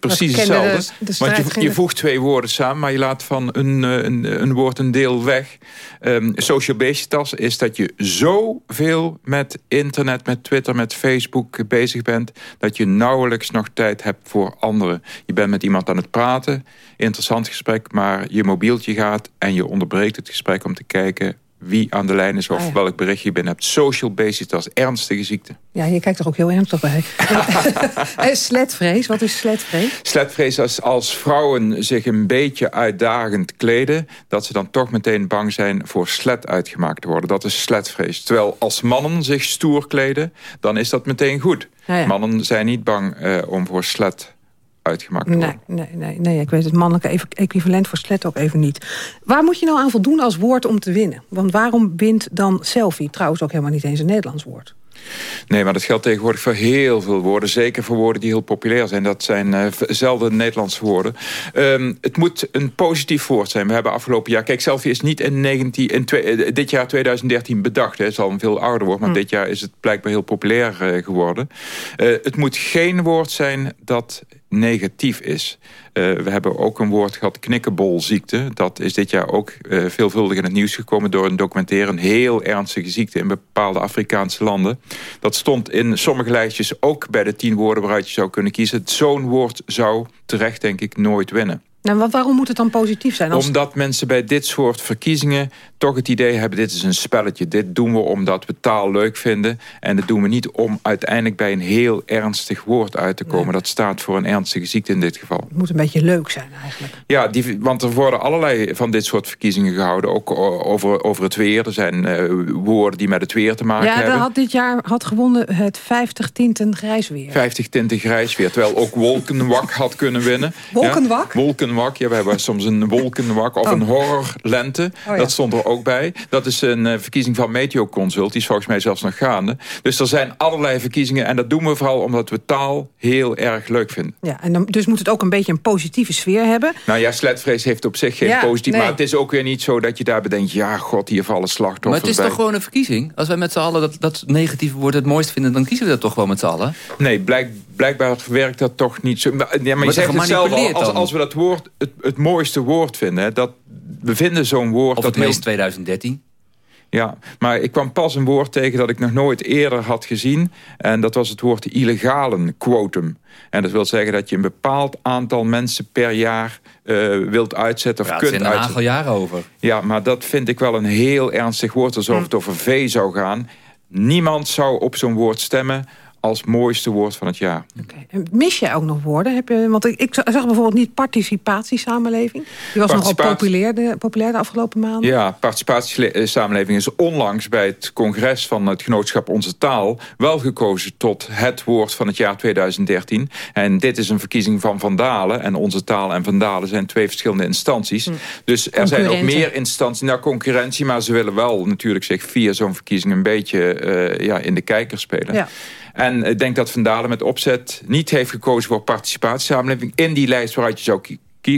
Precies de- hetzelfde. de Want je, je voegt twee woorden samen, maar je laat van een, een, een woord een deel weg. Ehm, social basitas is dat je zoveel met internet, met Twitter, met Facebook bezig bent... dat je nauwelijks nog tijd hebt voor anderen. Je bent met iemand aan het praten, interessant gesprek... maar je mobieltje gaat en je onderbreekt het gesprek om te kijken wie aan de lijn is of Ah, ja. welk bericht je binnen hebt. Social basitas, ernstige ziekte. Ja, je kijkt er ook heel ernstig bij. [laughs] En Sletvrees, wat is sletvrees? Sletvrees als, als vrouwen zich een beetje uitdagend kleden... dat ze dan toch meteen bang zijn voor slet uitgemaakt te worden. Dat is sletvrees. Terwijl als mannen zich stoer kleden, dan is dat meteen goed. Ja. Mannen zijn niet bang eh, om voor slet uitgemaakt te worden. Nee, nee, nee, nee, ik weet het mannelijke equivalent voor slet ook even niet. Waar moet je nou aan voldoen als woord om te winnen? Want waarom wint dan selfie? Trouwens ook helemaal niet eens een Nederlands woord. Nee, maar dat geldt tegenwoordig voor heel veel woorden. Zeker voor woorden die heel populair zijn. Dat zijn v- zelden Nederlandse woorden. Ehm, het moet een positief woord zijn. We hebben afgelopen jaar... Kijk, selfie is niet in, 19, in twee- eh, dit jaar 2013 bedacht. Hè. Het is al een veel ouder woord. Maar dit jaar is het blijkbaar heel populair eh, geworden. Het moet geen woord zijn dat negatief is. Eh, we hebben ook een woord gehad, knikkenbolziekte. Dat is dit jaar ook eh, veelvuldig in het nieuws gekomen... door een documentaire, een heel ernstige ziekte... in bepaalde Afrikaanse landen. Dat stond in sommige lijstjes ook bij de tien woorden... waaruit je zou kunnen kiezen. Zo'n woord zou terecht, denk ik, nooit winnen. Nou, waarom moet het dan positief zijn? Als... Omdat mensen bij dit soort verkiezingen toch het idee hebben... dit is een spelletje, dit doen we omdat we taal leuk vinden. En dat doen we niet om uiteindelijk bij een heel ernstig woord uit te komen. Dat staat voor een ernstige ziekte in dit geval. Het moet een beetje leuk zijn eigenlijk. Ja, die, want er worden allerlei van dit soort verkiezingen gehouden. Ook over, over het weer. Er zijn uh, woorden die met het weer te maken ja, hebben. Ja, had dit jaar had gewonnen het 50 tinten grijs weer. 50 tinten grijs weer. Terwijl ook Wolkenwak had kunnen winnen. Wolkenwak? Ja, wolkenwak. Ja, we hebben soms een wolkenwak of Oh. een horrorlente. Oh, ja. Dat stond er ook bij. Dat is een uh, verkiezing van Meteo Consult. Die is volgens mij zelfs nog gaande. Dus er zijn allerlei verkiezingen. En dat doen we vooral omdat we taal heel erg leuk vinden. Ja, en dan, dus moet het ook een beetje een positieve sfeer hebben. Nou ja, sletvrees heeft op zich geen Ja, positief. nee. Maar het is ook weer niet zo dat je daarbij denkt... ja, god, hier vallen slachtoffers Maar het is bij. toch gewoon een verkiezing? Als wij met z'n allen dat, dat negatieve woord het mooist vinden... dan kiezen we dat toch gewoon met z'n allen? Nee, blijk, blijkbaar werkt dat toch niet zo. Maar, ja, maar je zegt het zelf al, als, als we dat woord het, het mooiste woord vinden... hè, dat, we vinden zo'n woord... Of dat het meest heel- 2013? Ja, maar ik kwam pas een woord tegen dat ik nog nooit eerder had gezien. En dat was het woord illegalen quotum. En dat wil zeggen dat je een bepaald aantal mensen per jaar eh, wilt uitzetten of Ja, er kunt zijn een uitzetten. aantal jaren over. Ja, maar dat vind ik wel een heel ernstig woord. Alsof het over vee zou gaan. Niemand zou op zo'n woord stemmen als mooiste woord van het jaar. Mis jij ook nog woorden? Heb je, want ik, ik zag bijvoorbeeld niet participatiesamenleving. Die was nogal populair de, populair de afgelopen maanden. Ja, participatiesamenleving is onlangs bij het congres van het genootschap Onze Taal... wel gekozen tot het woord van het jaar 2013. En dit is een verkiezing van Vandalen. En Onze Taal en Vandalen zijn twee verschillende instanties. Dus er zijn ook meer instanties naar concurrentie... maar ze willen wel natuurlijk zich via zo'n verkiezing... een beetje eh, ja, in de kijker spelen. Ja. En ik denk dat Van Dalen met opzet niet heeft gekozen voor participatiesamenleving... in die lijst waaruit je zou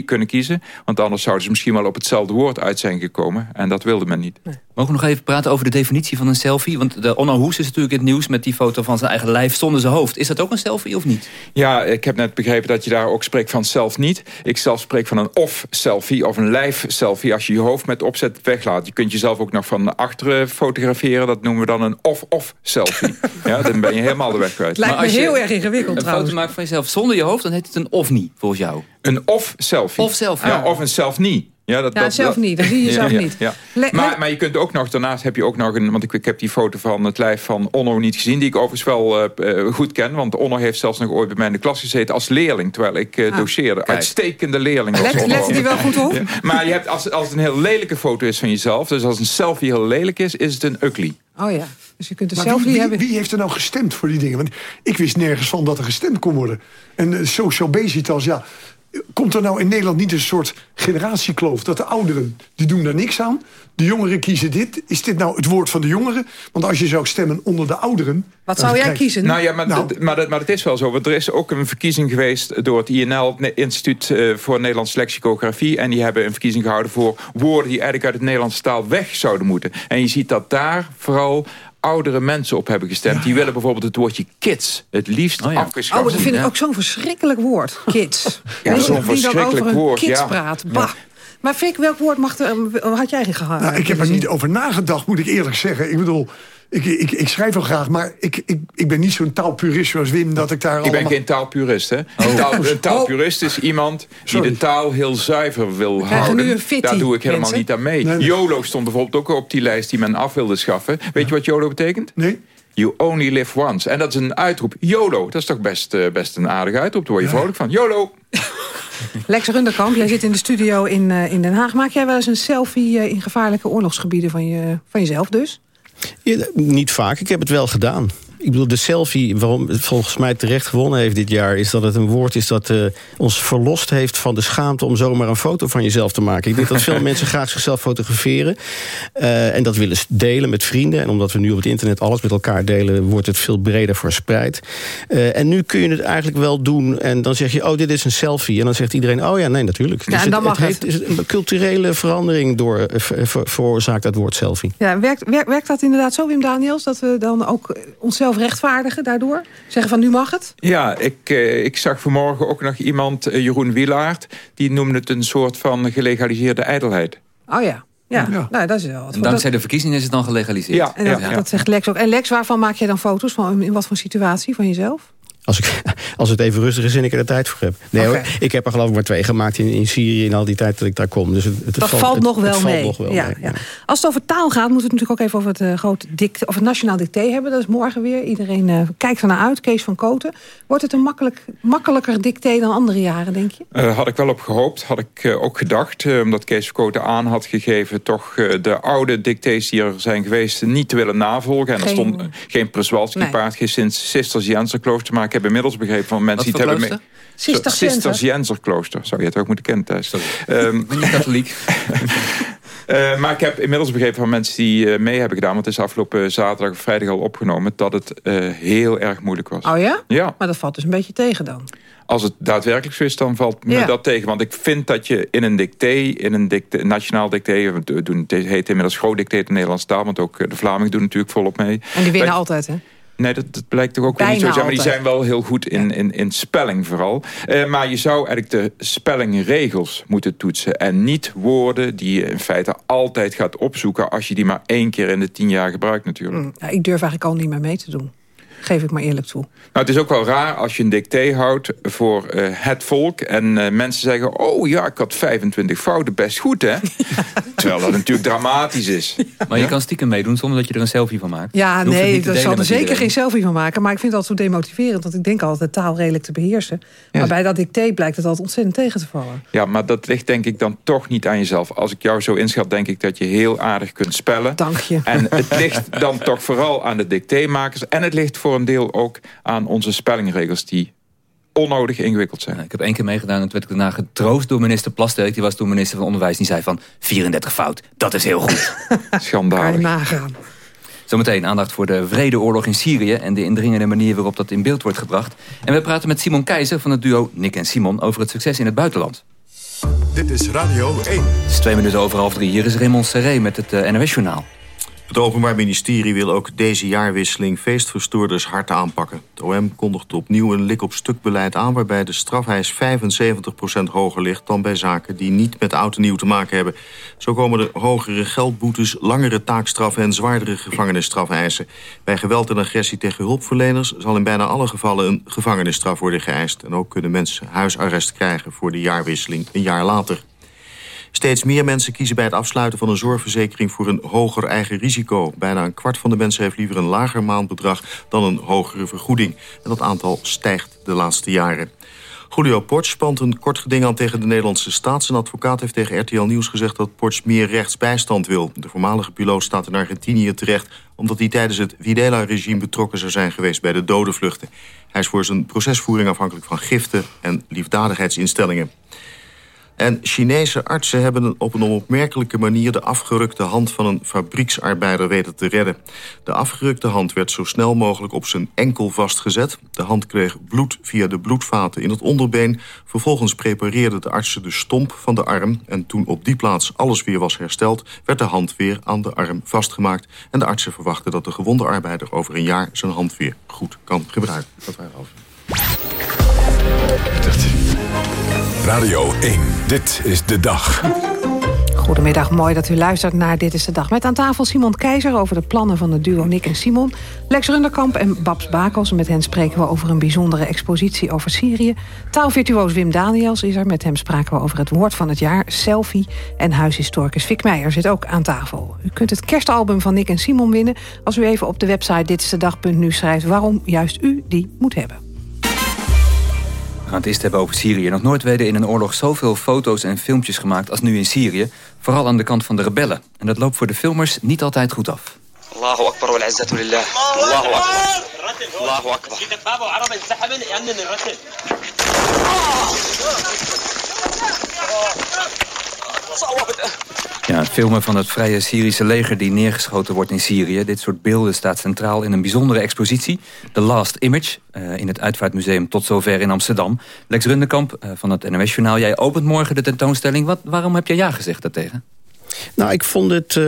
kunnen kiezen. Want anders zouden ze misschien wel op hetzelfde woord uit zijn gekomen. En dat wilde men niet. Mogen we nog even praten over de definitie van een selfie? Want de Onno Hoes is natuurlijk in het nieuws met die foto van zijn eigen lijf zonder zijn hoofd. Is dat ook een selfie of niet? Ja, ik heb net begrepen dat je daar ook spreekt van zelf niet. Ik zelf spreek van een off-selfie of een lijf-selfie... als je je hoofd met opzet weglaat. Je kunt jezelf ook nog van achteren fotograferen. Dat noemen we dan een off-off-selfie. [laughs] ja, dan ben je helemaal de weg kwijt. Het lijkt Maar me als je heel erg ingewikkeld Een trouwens. foto maakt van jezelf zonder je hoofd, dan heet het een of niet, volgens jou. Een off-selfie. Off-selfie. Ja, of een self-niet. Ja, dat, Ja, dat, zelf dat- niet. Dan zie je jezelf niet. Ja. Maar, maar je kunt ook nog, daarnaast heb je ook nog een... want ik, ik heb die foto van het lijf van Onno niet gezien... die ik overigens wel eh, eh, goed ken. Want Onno heeft zelfs nog ooit bij mij in de klas gezeten als leerling... terwijl ik eh, Ah. doseerde. Uitstekende leerling was Let, let die wel goed op? Ja. Maar je hebt, als, als het een heel lelijke foto is van jezelf... dus als een selfie heel lelijk is, is het een ugly. Oh ja. Dus je kunt een Maar selfie wie, wie, hebben. wie heeft er nou gestemd voor die dingen? Want ik wist nergens van dat er gestemd kon worden. En uh, social basitas, ja... Komt er nou in Nederland niet een soort generatiekloof... dat de ouderen, die doen daar niks aan. De jongeren kiezen dit. Is dit nou het woord van de jongeren? Want als je zou stemmen onder de ouderen... Wat zou jij krijg- kiezen? Nou ja, maar, Nou. maar, dat, maar het is wel zo. Want er is ook een verkiezing geweest door het INL, het Instituut eh, voor Nederlandse Lexicografie. En die hebben een verkiezing gehouden voor woorden die eigenlijk uit het Nederlandse taal weg zouden moeten. En je ziet dat daar vooral oudere mensen op hebben gestemd. Die willen bijvoorbeeld het woordje kids het liefst Oh ja. afgeschaft. Oh, dat vind ik ook zo'n verschrikkelijk woord. Kids. Ja, zo'n verschrikkelijk over een woord, kids ja. praat. Ja. Bah. Maar Fik, welk woord mag er, had jij gehad? Nou, ik heb er niet over nagedacht, moet ik eerlijk zeggen. Ik bedoel, ik, ik, ik schrijf wel graag, maar ik, ik, ik ben niet zo'n taalpurist zoals Wim... dat ik daar Ik ben allemaal... geen taalpurist, hè? Een, taal, een taalpurist is iemand die Sorry. de taal heel zuiver wil krijgen houden. nu een fitty, Daar doe ik helemaal mensen. niet aan mee. Nee, nee. YOLO stond bijvoorbeeld ook op die lijst die men af wilde schaffen. Weet je wat YOLO betekent? Nee? You only live once. En dat is een uitroep. YOLO, dat is toch best, eh, best een aardige uitroep. Daar word je vrolijk van. YOLO! [laughs] Lex Runderkamp, jij zit in de studio in, eh, in Den Haag. Maak jij wel eens een selfie eh, in gevaarlijke oorlogsgebieden van, je, van jezelf dus? Niet vaak, ik heb het wel gedaan. Ik bedoel, de selfie, waarom het volgens mij terecht gewonnen heeft dit jaar... is dat het een woord is dat eh, ons verlost heeft van de schaamte... om zomaar een foto van jezelf te maken. Ik denk dat veel [laughs] mensen graag zichzelf fotograferen. eh, en dat willen delen met vrienden. En omdat we nu op het internet alles met elkaar delen... wordt het veel breder verspreid. Eh, en nu kun je het eigenlijk wel doen. En dan zeg je, oh, dit is een selfie. En dan zegt iedereen, oh ja, nee, natuurlijk. Ja, en dan mag het, heeft, is een culturele verandering door, ver- ver- veroorzaakt dat woord selfie. Ja, werkt, werkt, werkt dat inderdaad zo, Wim Daniels? Dat we dan ook onszelf rechtvaardigen daardoor? Zeggen van nu mag het? Ja, ik, eh, ik zag vanmorgen ook nog iemand, eh, Jeroen Wielaert... die noemde het een soort van gelegaliseerde ijdelheid. Oh ja. Ja, Nou, dat is wel wat. En dankzij de verkiezingen is het dan gelegaliseerd. Ja, en dat, dat zegt Lex ook. En Lex, waarvan maak jij dan foto's? Van, in wat voor situatie van jezelf? Als, ik, [laughs] als het even rustig is en ik er de tijd voor heb. Nee hoor, ik heb er geloof ik maar twee gemaakt in, in Syrië... in al die tijd dat ik daar kom. Dus het, het Dat valt, nog wel het valt nog wel ja, mee. ja. Als het over taal gaat, moeten we het natuurlijk ook even over het, eh, grote dict, of het nationaal dicté hebben. Dat is morgen weer. Iedereen eh, kijkt er naar uit. Kees van Koten. Wordt het een makkelijk, makkelijker dicté dan andere jaren, denk je? Eh, had ik wel op gehoopt, had ik eh, ook gedacht. eh, omdat Kees Verkoten aan had gegeven... toch eh, de oude dictées die er zijn geweest niet te willen navolgen. En er Geen- stond eh, geen Przewalski-paard, geen Sint- Sisters Jenser-klooster. Maar ik heb inmiddels begrepen van mensen die het hebben... mee- Sisters Jenser. Jenser-klooster. Zou je het ook moeten kennen thuis. Ehm, Ben je katholiek? [laughs] Eh, maar ik heb inmiddels begrepen van mensen die eh, mee hebben gedaan... want het is afgelopen zaterdag of vrijdag al opgenomen... dat het eh, heel erg moeilijk was. Oh ja? Ja. Maar dat valt dus een beetje tegen dan. Als het daadwerkelijk zo is, dan valt me Ja. dat tegen. Want ik vind dat je in een dicté, in een dicté, nationaal dicté... we doen, het heet inmiddels groot dicté in de Nederlandse taal... want ook de Vlamingen doen natuurlijk volop mee. En die winnen Dat- altijd, hè? Nee, dat, dat blijkt toch ook weer niet zo te zijn. Maar die zijn wel heel goed in, in, in spelling vooral. Eh, maar je zou eigenlijk de spellingregels moeten toetsen. En niet woorden die je in feite altijd gaat opzoeken... als je die maar één keer in de tien jaar gebruikt natuurlijk. Hm, ja, ik durf eigenlijk al niet meer mee te doen. Geef ik maar eerlijk toe. Nou, het is ook wel raar als je een dicté houdt voor eh, het volk... en eh, mensen zeggen, oh ja, ik had 25 fouten, best goed hè? [laughs] [laughs] Terwijl dat natuurlijk dramatisch is. Maar je kan stiekem meedoen zonder dat je er een selfie van maakt. Ja, nee, ik zal er zeker iedereen. geen selfie van maken. Maar ik vind het altijd zo demotiverend. Want ik denk altijd de taal redelijk te beheersen. Maar bij dat dicté blijkt het altijd ontzettend tegen te vallen. Ja, maar dat ligt denk ik dan toch niet aan jezelf. Als ik jou zo inschat, denk ik dat je heel aardig kunt spellen. Dank je. En het [laughs] ligt dan toch vooral aan de dictémakers. En het ligt voor een deel ook aan onze spellingregels... die onnodig ingewikkeld zijn. Ik heb één keer meegedaan en toen werd ik daarna getroost door minister Plasterk. Die was toen minister van Onderwijs. Die zei van 34 fout, dat is heel goed. [laughs] Schandalig. Kan je nagaan. Zometeen aandacht voor de vredeoorlog in Syrië... en de indringende manier waarop dat in beeld wordt gebracht. En we praten met Simon Keizer van het duo Nick en Simon... over het succes in het buitenland. Dit is Radio 1. Het is twee minuten over half drie. Hier is Raymond Serré met het eh, NOS-journaal. Het Openbaar Ministerie wil ook deze jaarwisseling feestverstoorders hard aanpakken. Het OM kondigt opnieuw een lik-op-stuk-beleid aan... waarbij de strafeis 75% hoger ligt dan bij zaken die niet met oud en nieuw te maken hebben. Zo komen er hogere geldboetes, langere taakstraffen en zwaardere gevangenisstrafeisen. Bij geweld en agressie tegen hulpverleners zal in bijna alle gevallen een gevangenisstraf worden geëist. En ook kunnen mensen huisarrest krijgen voor de jaarwisseling een jaar later. Steeds meer mensen kiezen bij het afsluiten van een zorgverzekering voor een hoger eigen risico. Bijna een kwart van de mensen heeft liever een lager maandbedrag dan een hogere vergoeding. En dat aantal stijgt de laatste jaren. Julio Ports spant een kort geding aan tegen de Nederlandse staat. Zijn advocaat heeft tegen RTL Nieuws gezegd dat Ports meer rechtsbijstand wil. De voormalige piloot staat in Argentinië terecht... omdat hij tijdens het Videla-regime betrokken zou zijn geweest bij de dodenvluchten. Hij is voor zijn procesvoering afhankelijk van giften en liefdadigheidsinstellingen. En Chinese artsen hebben op een onopmerkelijke manier... de afgerukte hand van een fabrieksarbeider weten te redden. De afgerukte hand werd zo snel mogelijk op zijn enkel vastgezet. De hand kreeg bloed via de bloedvaten in het onderbeen. Vervolgens prepareerden de artsen de stomp van de arm... en toen op die plaats alles weer was hersteld... werd de hand weer aan de arm vastgemaakt. En de artsen verwachten dat de gewonde arbeider over een jaar... zijn hand weer goed kan gebruiken. Dat waren over. Radio 1. Dit is de dag. Goedemiddag, mooi dat u luistert naar Dit is de Dag. Met aan tafel Simon Keizer over de plannen van het duo Nick en Simon. Lex Runderkamp en Babs Bakels. Met hen spreken we over een bijzondere expositie over Syrië. Taalvirtuoos Wim Daniels is er. Met hem spraken we over het woord van het jaar, selfie. En huishistoricus Fik Meijer zit ook aan tafel. U kunt het kerstalbum van Nick en Simon winnen... als u even op de website ditistedag.nu schrijft... waarom juist u die moet hebben. We gaan het eerst hebben over Syrië. Nog nooit werden in een oorlog zoveel foto's en filmpjes gemaakt als nu in Syrië. Vooral aan de kant van de rebellen. En dat loopt voor de filmers niet altijd goed af. الله أكبر والعزة لله الله أكبر الله أكبر Ja, filmen van het vrije Syrische leger die neergeschoten wordt in Syrië. Dit soort beelden staat centraal in een bijzondere expositie. The Last Image, eh, in het Uitvaartmuseum Tot Zover in Amsterdam. Lex Rundekamp eh, van het NOS-journaal. Jij opent morgen de tentoonstelling. Wat, waarom heb je ja gezegd daartegen? Nou, ik vond het, eh,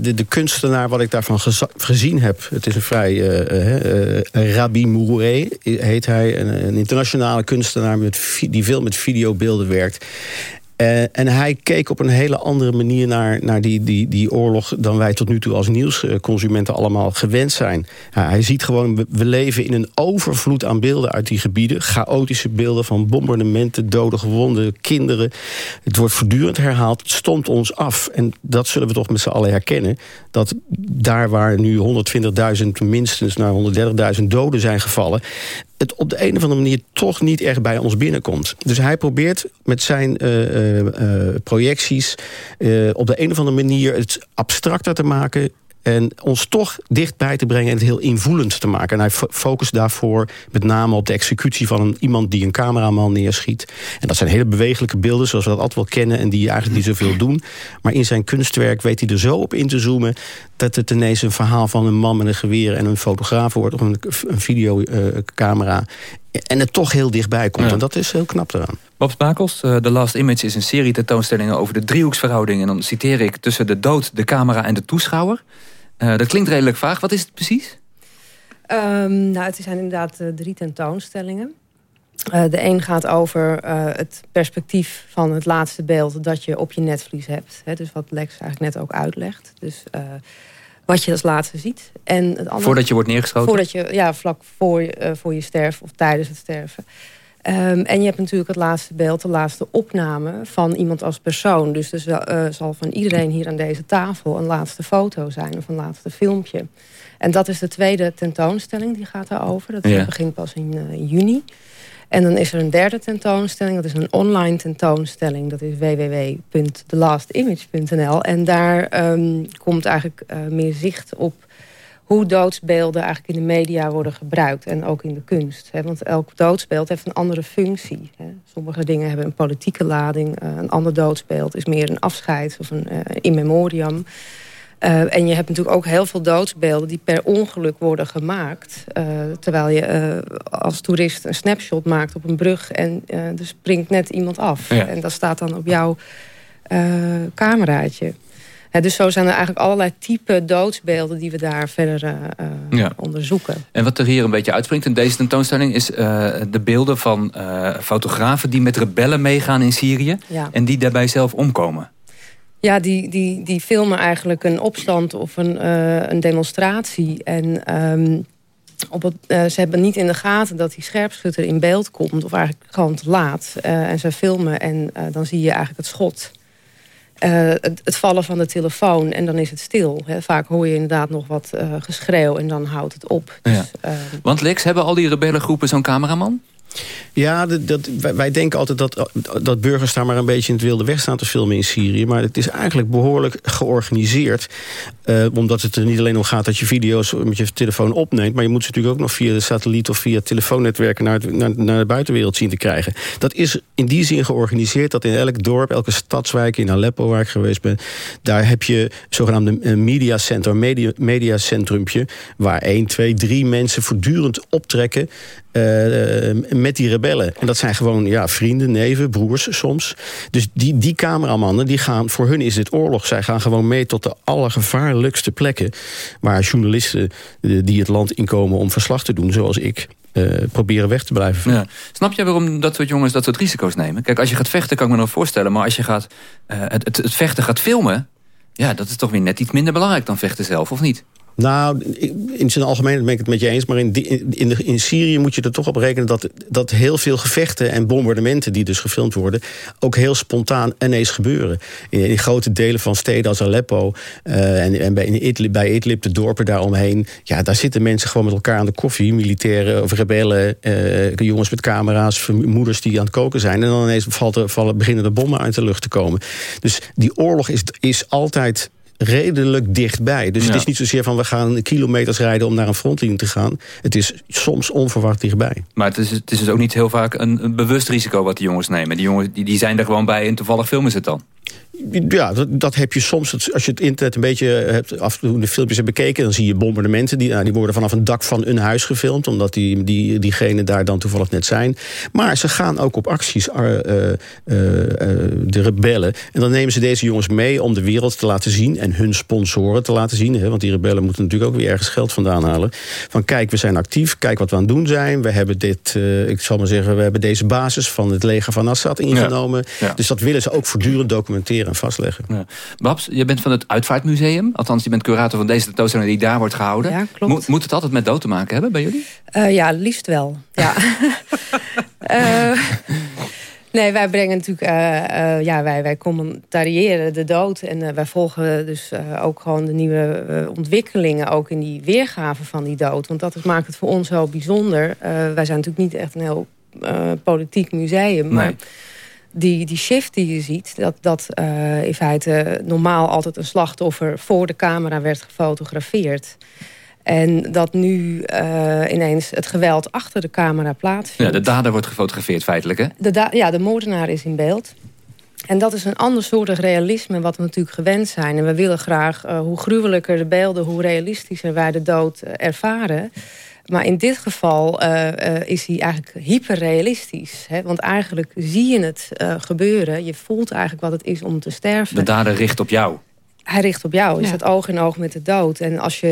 de, de kunstenaar wat ik daarvan gezien heb... het is een vrij, eh, eh, Rabi heet hij. Een, een internationale kunstenaar met die veel met videobeelden werkt. Uh, en hij keek op een hele andere manier naar, naar die, die, die oorlog... dan wij tot nu toe als nieuwsconsumenten allemaal gewend zijn. Hij ziet gewoon, we leven in een overvloed aan beelden uit die gebieden. Chaotische beelden van bombardementen, doden, gewonden, kinderen. Het wordt voortdurend herhaald, het stond ons af. En dat zullen we toch met z'n allen herkennen. Dat daar waar nu 120.000 minstens naar 130.000 doden zijn gevallen het op de een of andere manier toch niet echt bij ons binnenkomt. Dus hij probeert met zijn uh, uh, projecties op de een of andere manier het abstracter te maken en ons toch dichtbij te brengen en het heel invoelend te maken. En hij focust daarvoor met name op de executie van een, iemand die een cameraman neerschiet. En dat zijn hele bewegelijke beelden zoals we dat altijd wel kennen... en die eigenlijk niet zoveel doen. Maar in zijn kunstwerk weet hij er zo op in te zoomen... dat het ineens een verhaal van een man met een geweer en een fotograaf wordt... of een, een videocamera. En het toch heel dichtbij komt. En dat is heel knap eraan. Bob Spakels, uh, The Last Image is een serie tentoonstellingen... over de driehoeksverhouding. En dan citeer ik tussen de dood, de camera en de toeschouwer. Uh, dat klinkt redelijk vaag. Wat is het precies? Um, nou, het zijn inderdaad uh, drie tentoonstellingen. De een gaat over het perspectief van het laatste beeld... dat je op je netvlies hebt. Hè, dus wat Lex eigenlijk net ook uitlegt. Dus wat je als laatste ziet. En het andere, voordat je wordt neergeschoten? Voordat je, ja, vlak voor, voor je sterven of tijdens het sterven. Um, en je hebt natuurlijk het laatste beeld, de laatste opname van iemand als persoon. Dus er zal, uh, zal van iedereen hier aan deze tafel een laatste foto zijn of een laatste filmpje. En dat is de tweede tentoonstelling, die gaat daarover. Dat ja. begint pas in uh, juni. En dan is er een derde tentoonstelling. Dat is een online tentoonstelling. Dat is www.thelastimage.nl. En daar um, komt eigenlijk uh, meer zicht op hoe doodsbeelden eigenlijk in de media worden gebruikt. En ook in de kunst. Hè? Want elk doodsbeeld heeft een andere functie. Hè? Sommige dingen hebben een politieke lading. Uh, een ander doodsbeeld is meer een afscheid of een uh, in memoriam. Uh, en je hebt natuurlijk ook heel veel doodsbeelden die per ongeluk worden gemaakt. terwijl je als toerist een snapshot maakt op een brug... en er springt net iemand af. Ja. En dat staat dan op jouw cameraatje dus zo zijn er eigenlijk allerlei type doodsbeelden... die we daar verder uh, onderzoeken. En wat er hier een beetje uitspringt in deze tentoonstelling... is uh, de beelden van uh, fotografen die met rebellen meegaan in Syrië... Ja. en die daarbij zelf omkomen. Ja, die, die, die filmen eigenlijk een opstand of een, een demonstratie. En um, op het, ze hebben niet in de gaten dat die scherpschutter in beeld komt... of eigenlijk gewoon te laat. en ze filmen en dan zie je eigenlijk het schot... Uh, het, het, vallen van de telefoon en dan is het stil. Hè. Vaak hoor je inderdaad nog wat uh, geschreeuw en dan houdt het op. Dus, uh, Want Lex, hebben al die rebellengroepen zo'n cameraman? Ja, dat, wij denken altijd dat, dat burgers daar maar een beetje in het wilde weg staan te filmen in Syrië. Maar het is eigenlijk behoorlijk georganiseerd. Uh, omdat het er niet alleen om gaat dat je video's met je telefoon opneemt. Maar je moet ze natuurlijk ook nog via de satelliet of via telefoonnetwerken naar, naar, naar de buitenwereld zien te krijgen. Dat is in die zin georganiseerd dat in elk dorp, elke stadswijk, in Aleppo waar ik geweest ben. Daar heb je zogenaamde eh, mediacentrum, media, mediacentrumpje. Waar één, twee, drie mensen voortdurend optrekken. Uh, met die rebellen. En dat zijn gewoon ja, vrienden, neven, broers soms. Dus die, die cameramannen, die gaan, voor hun is dit oorlog. Zij gaan gewoon mee tot de allergevaarlijkste plekken... waar journalisten uh, die het land inkomen om verslag te doen, zoals ik... Uh, proberen weg te blijven. Ja. Snap je waarom dat soort jongens dat soort risico's nemen? Kijk, als je gaat vechten kan ik me nog voorstellen... maar als je gaat, het, het, het vechten gaat filmen... ja, dat is toch weer net iets minder belangrijk dan vechten zelf, of niet? Nou, in zijn algemeen ben ik het met je eens. Maar in, in, in Syrië moet je er toch op rekenen... Dat, dat heel veel gevechten en bombardementen die dus gefilmd worden... ook heel spontaan ineens gebeuren. In, in grote delen van steden als Aleppo... Uh, en, en bij, Idlib, bij Idlib, de dorpen daaromheen... ja, daar zitten mensen gewoon met elkaar aan de koffie. Militairen of rebellen, uh, jongens met camera's... moeders die aan het koken zijn. En dan ineens valt er, vallen, beginnen de bommen uit de lucht te komen. Dus die oorlog is, is altijd redelijk dichtbij. Dus het is niet zozeer van we gaan kilometers rijden om naar een frontlinie te gaan. Het is soms onverwacht dichtbij. Maar het is, het is dus ook niet heel vaak een, een bewust risico wat die jongens nemen. Die jongens die, die zijn er gewoon bij en toevallig filmen ze het dan. Ja, dat, dat, heb je soms. Als je het internet een beetje hebt, af en toe de filmpjes hebt bekeken... dan zie je bombardementen. Die, nou, die worden vanaf een dak van een huis gefilmd... omdat die, die, diegenen daar dan toevallig net zijn. Maar ze gaan ook op acties, uh, uh, de rebellen. En dan nemen ze deze jongens mee om de wereld te laten zien... en hun sponsoren te laten zien. Hè, want die rebellen moeten natuurlijk ook weer ergens geld vandaan halen. Van kijk, we zijn actief, kijk wat we aan het doen zijn. We hebben dit, ik zal maar zeggen... we hebben deze basis van het leger van Assad ingenomen. Dus dat willen ze ook voortdurend documenteren en vastleggen. Ja. Babs, je bent van het Uitvaartmuseum. Althans, je bent curator van deze tentoonstelling die daar wordt gehouden. Ja, klopt. moet het altijd met dood te maken hebben bij jullie? Uh, ja, liefst wel. Ja. uh, [laughs] [laughs] nee, wij brengen natuurlijk... Uh, ja, wij, wij commentariëren de dood. En wij volgen dus ook gewoon de nieuwe ontwikkelingen... ook in die weergave van die dood. Want dat maakt het voor ons wel bijzonder. wij zijn natuurlijk niet echt een heel politiek museum. Maar die, die shift die je ziet, dat, dat uh, in feite normaal altijd een slachtoffer voor de camera werd gefotografeerd. En dat nu uh, ineens het geweld achter de camera plaatsvindt. Ja, de dader wordt gefotografeerd feitelijk, hè? De ja, de moordenaar is in beeld. En dat is een ander soort realisme wat we natuurlijk gewend zijn. En we willen graag, uh, hoe gruwelijker de beelden... hoe realistischer wij de dood ervaren... Maar in dit geval uh, uh, is hij eigenlijk hyperrealistisch. Hè? Want eigenlijk zie je het uh, gebeuren. Je voelt eigenlijk wat het is om te sterven. De dader richt op jou. Hij richt op jou. Je ja. staat oog in oog met de dood. En als je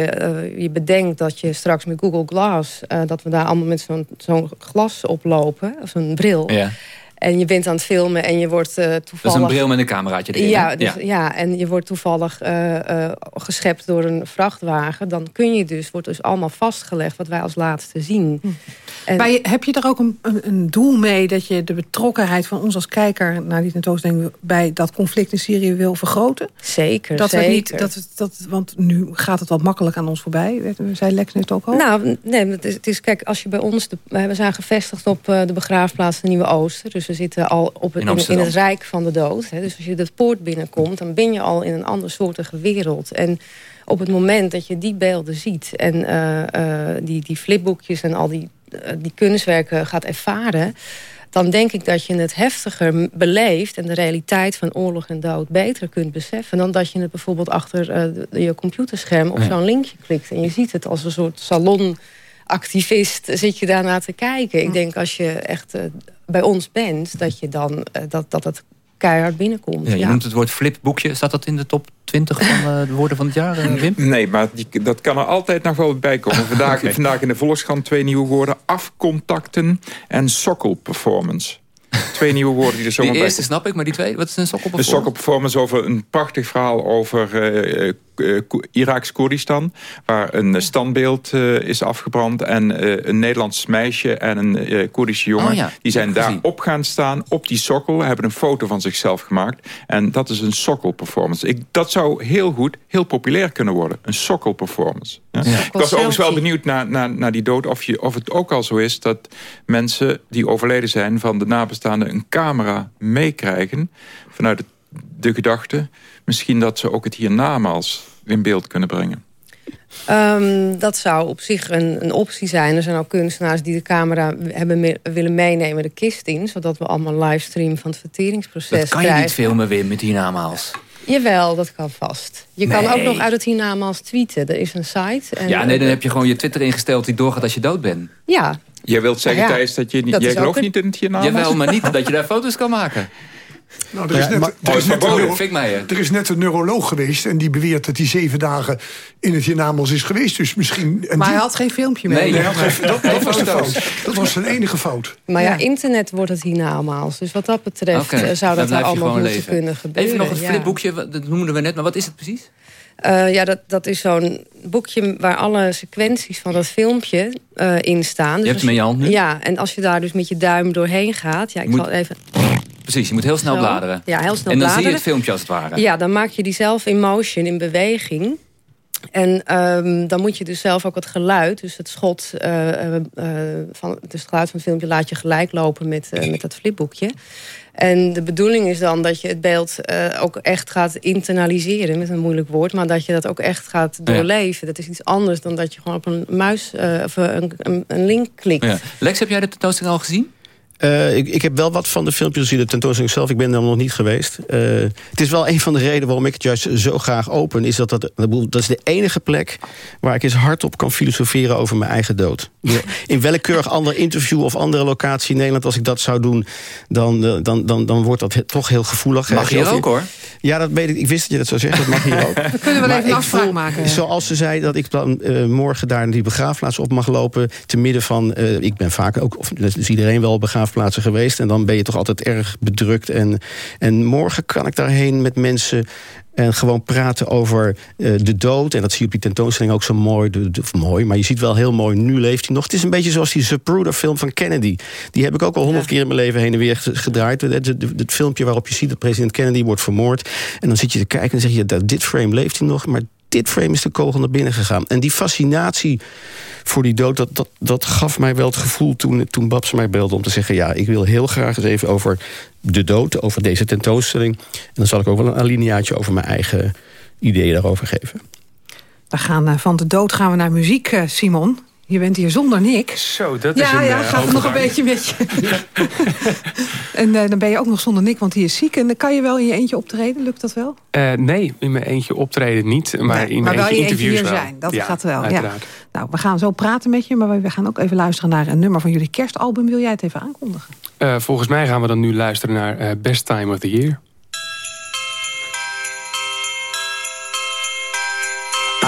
je bedenkt dat je straks met Google Glass... dat we daar allemaal met zo'n zo'n glas oplopen, zo'n bril... Ja en je bent aan het filmen en je wordt uh, toevallig... Dat is een bril met een cameraatje erin. Ja, dus, ja. ja. en je wordt toevallig uh, uh, geschept door een vrachtwagen. Dan kun je dus, wordt dus allemaal vastgelegd wat wij als laatste zien. Hm. En, maar heb je er ook een, een, een, doel mee dat je de betrokkenheid van ons als kijker... naar die tentoonstelling bij dat conflict in Syrië wil vergroten? Zeker, dat zeker. niet, dat, dat, want nu gaat het wat makkelijk aan ons voorbij. Zei Lex net ook al. Nou, nee, het is, het is kijk, als je bij ons... De, we zijn gevestigd op de begraafplaats de Nieuwe Ooster... Dus we zitten al op het, in, in, het rijk van de dood. Hè. Dus als je de poort binnenkomt, dan ben je al in een andersoortige wereld. En op het moment dat je die beelden ziet... en uh, uh, die, die flipboekjes en al die, uh, die kunstwerken gaat ervaren... dan denk ik dat je het heftiger beleeft... en de realiteit van oorlog en dood beter kunt beseffen... dan dat je het bijvoorbeeld achter je computerscherm op zo'n linkje klikt. En je ziet het als een soort salon activist zit je daarna te kijken. Ik denk als je echt uh, bij ons bent, dat je dan uh, dat, dat het keihard binnenkomt. Ja, je ja. noemt het woord flipboekje. Staat dat in de top 20 van uh, de woorden van het jaar, Wim? Nee, maar die, dat kan er altijd nog wel bij komen. [laughs] Vandaag, okay. vandaag in de Volkskrant twee nieuwe woorden. Afcontacten en sokkelperformance. Twee nieuwe woorden die er zomaar Die eerste snap ik, maar die twee, wat is een sokkelperformance? Een sokkelperformance over een prachtig verhaal over uh, Iraks Koerdistan. Waar een standbeeld uh, is afgebrand. En een Nederlands meisje en een Koerdische jongen. Oh ja, die zijn daar gezien. op gaan staan op die sokkel. Hebben een foto van zichzelf gemaakt. En dat is een sokkelperformance. Ik, dat zou heel goed, heel populair kunnen worden. Een sokkelperformance. Ja? Ja. Ik was overigens wel benieuwd naar, naar, naar die dood. Of, je, of het ook al zo is dat mensen die overleden zijn... van de nabestaanden een camera meekrijgen. Vanuit het de gedachte... misschien dat ze ook het hiernamaals in beeld kunnen brengen. Um, dat zou op zich een, een, optie zijn. Er zijn ook kunstenaars die de camera hebben me, willen meenemen de kist in... zodat we allemaal een livestream van het verteringsproces Dat kan krijgen. je niet filmen, Wim, met hiernamaals. Jawel, dat kan vast. Je Nee. kan ook nog uit het hiernamaals tweeten. Er is een site. En Ja, nee, dan heb je gewoon je Twitter ingesteld die doorgaat als je dood bent. Ja, Jij wilt zeggen, Nou ja, Thijs, dat je niet, dat jij gelooft een- niet in het hiernamaals? Jawel, maar niet dat je daar foto's kan maken. [laughs] Nou, er is, net, maar- er, is net een er is net neuroloog geweest... en die beweert dat hij zeven dagen in het hiernamaals is geweest. Dus misschien... en Maar die- hij had geen filmpje mee. Nee, hij had geen- dat, dat was de fout. Dat was zijn enige fout. maar ja, internet wordt het hiernamaals. Dus wat dat betreft eh, zou dat er je allemaal moeten leven. kunnen gebeuren. Even nog het flipboekje, dat noemden we net, maar wat is het precies? Eh, ja, dat, dat is zo'n boekje waar alle sequenties van dat filmpje eh, in staan. hebt als hem in je hand nu? Ja, en als je daar dus met je duim doorheen gaat... Ja, ik Moet- zal even... Precies, je moet heel snel Zo. bladeren. Ja, heel snel En dan zie je bladeren. het filmpje als het ware. Ja, dan maak je die zelf in motion, in beweging. En ehm, dan moet je dus zelf ook het geluid, dus het schot eh, eh, eh, van dus het geluid van het filmpje laat je gelijk lopen met, met dat flipboekje. En de bedoeling is dan dat je het beeld ook echt gaat internaliseren, met een moeilijk woord, maar dat je dat ook echt gaat Ja. doorleven. Dat is iets anders dan dat je gewoon op een muis of een, een, een link klikt. Ja. Lex, heb jij de tentoonstelling al gezien? Uh, ik, ik, heb wel wat van de filmpjes gezien, de tentoonstelling zelf. Ik ben er nog niet geweest. Uh, het is wel een van de redenen waarom ik het juist zo graag open. Is dat, dat, dat is de enige plek waar ik eens hardop kan filosoferen over mijn eigen dood. In willekeurig ander interview of andere locatie in Nederland... als ik dat zou doen, dan, dan, dan, dan wordt dat toch heel gevoelig. Mag hier ook, hoor. Ja, dat weet ik. Ik wist dat je dat zou zeggen. Dat mag hier ook. [laughs] We kunnen wel even een afspraak maken. Zoals ze zei, dat ik dan uh, morgen daar die begraafplaats op mag lopen... te midden van... ik ben vaak ook, of is iedereen wel begraafd begraafplaatsen geweest. En dan ben je toch altijd erg bedrukt. En, en morgen kan ik daarheen met mensen en gewoon praten over uh, de dood. En dat zie je op die tentoonstelling ook zo mooi. De, de, mooi, maar je ziet wel heel mooi, nu leeft hij nog. Het is een beetje zoals die Zapruder film van Kennedy. Die heb ik ook al honderd keer in mijn leven heen en weer gedraaid. Het, het, filmpje waarop je ziet dat president Kennedy wordt vermoord. En dan zit je te kijken en zeg je, dat dit frame leeft hij nog. Maar dit frame is de kogel naar binnen gegaan. En die fascinatie voor die dood, dat, dat, dat gaf mij wel het gevoel toen, toen Babs mij belde om te zeggen... ja, ik wil heel graag eens even over de dood, over deze tentoonstelling. En dan zal ik ook wel een alineaatje over mijn eigen ideeën daarover geven. We gaan eh, van de dood gaan we naar muziek, eh, Simon. Je bent hier zonder Nick. Zo, dat ja, is een Ja, uh, gaat het nog een beetje met je. [laughs] en uh, dan ben je ook nog zonder Nick, want hij is ziek. En dan kan je wel in je eentje optreden, lukt dat wel? Uh, nee, in mijn eentje optreden niet. Maar nee, in mijn eentje interviews wel. zijn, dat ja, gaat wel. Uiteraard. Ja. Nou, we gaan zo praten met je, maar we gaan ook even luisteren naar een nummer van jullie kerstalbum. Wil jij het even aankondigen? volgens mij gaan we dan nu luisteren naar Best Time of the Year.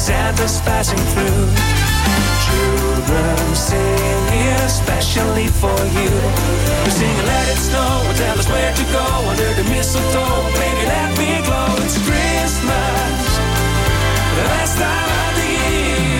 Santa's passing through. Children singing, especially for you. We sing Let It Snow, and tell us where to go under the mistletoe. Baby, let me glow, it's Christmas, the last time of the year.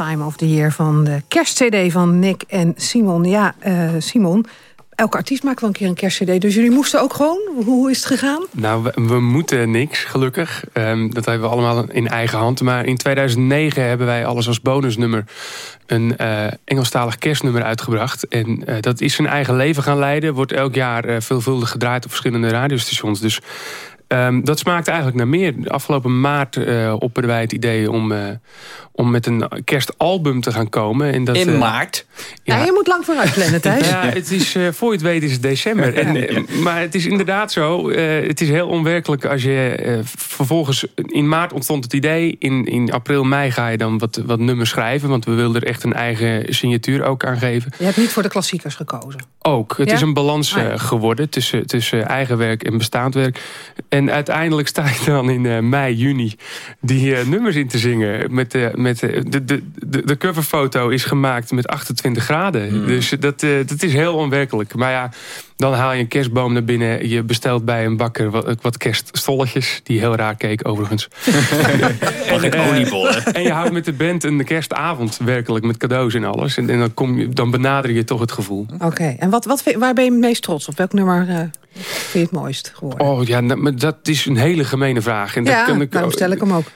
Of the Year van de kerstcd van Nick en Simon. Ja, eh, Simon, elke artiest maakt wel een keer een kerstcd. Dus jullie moesten ook gewoon? Hoe is het gegaan? Nou, we, moeten niks, gelukkig. Ehm, dat hebben we allemaal in eigen hand. Maar in 2009 hebben wij alles als bonusnummer... een uh, Engelstalig kerstnummer uitgebracht. En uh, dat is zijn eigen leven gaan leiden. Wordt elk jaar veelvuldig gedraaid op verschillende radiostations. Dus Um, dat smaakt eigenlijk naar meer. Afgelopen maart uh, opperden wij het idee om, uh, om met een kerstalbum te gaan komen. En dat, In maart? Uh, ja. ja, je moet lang vooruit plannen, Thijs. ja, het is, voor je het weet is het december. En, maar het is inderdaad zo. het is heel onwerkelijk als je vervolgens... In maart ontstond het idee. In, in april, mei ga je dan wat, wat nummers schrijven. Want we wilden er echt een eigen signatuur ook aan geven. Je hebt niet voor de klassiekers gekozen? Ook. Het ja? is een balans ah, ja. geworden tussen, tussen eigen werk en bestaand werk. En uiteindelijk sta ik dan in uh, mei, juni die uh, nummers in te zingen. Met, uh, met, de, de, de, de coverfoto is gemaakt met 28 graden. Mm. Dus dat, dat is heel onwerkelijk. Maar ja, dan haal je een kerstboom naar binnen. Je bestelt bij een bakker wat, wat kerststolletjes. Die heel raar keek overigens. Mag ik oliebollen? En je houdt met de band een kerstavond werkelijk. Met cadeaus en alles. En, en dan, kom je, dan benader je toch het gevoel. Oké, okay. en wat, wat, waar ben je het meest trots op? Welk nummer uh, vind je het mooist geworden? Oh ja, dat is een hele gemene vraag. En ja, kan ik, daarom stel ik hem ook.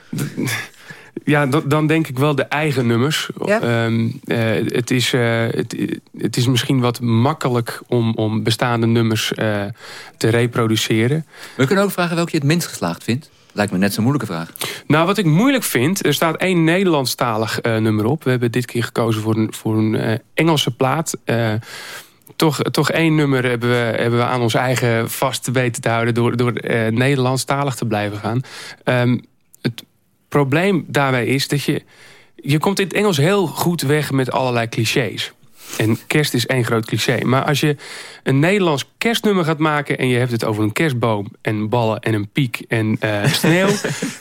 Ja, dan denk ik wel de eigen nummers. Ja. Um, uh, het, is, uh, het, het, is misschien wat makkelijk om, om bestaande nummers uh, te reproduceren. We kunnen ook vragen welke je het minst geslaagd vindt. Lijkt me net zo'n moeilijke vraag. Nou, wat ik moeilijk vind... er staat één Nederlandstalig nummer op. We hebben dit keer gekozen voor een, voor een Engelse plaat toch, toch één nummer hebben we, hebben we aan ons eigen vast weten te houden... door, door uh, Nederlandstalig te blijven gaan. Um, het probleem daarbij is dat je... je komt in het Engels heel goed weg met allerlei clichés. En kerst is één groot cliché. Maar als je een Nederlands kerstnummer gaat maken... en je hebt het over een kerstboom en ballen en een piek en uh, [laughs] sneeuw...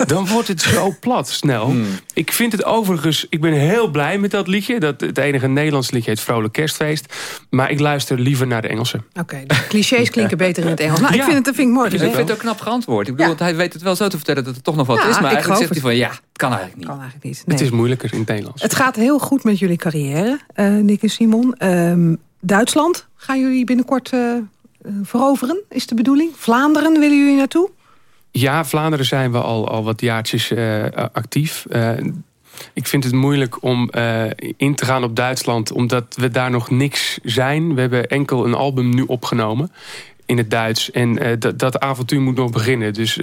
dan wordt het zo plat snel. Hmm. Ik vind het overigens... Ik ben heel blij met dat liedje. Dat, het enige Nederlands liedje heet Vrolijk Kerstfeest. Maar ik luister liever naar de Engelse. Oké, okay, de clichés klinken beter in het Engels. Nou, ja. ik vind het, dat vind ik mooi. Dus ik vind het ook knap geantwoord. Ik bedoel, ja. hij weet het wel zo te vertellen dat het toch nog wat ja, is. Maar eigenlijk zegt het. hij van ja, het kan eigenlijk niet. Kan eigenlijk niet. Nee. Het is moeilijker in het Nederlands. Het gaat heel goed met jullie carrière, uh, Nick en Simon. Um, Duitsland gaan jullie binnenkort uh, veroveren, is de bedoeling. Vlaanderen willen jullie naartoe? Ja, Vlaanderen zijn we al, al wat jaartjes uh, actief. Ik vind het moeilijk om in te gaan op Duitsland... omdat we daar nog niks zijn. We hebben enkel een album nu opgenomen in het Duits. En dat avontuur moet nog beginnen. Dus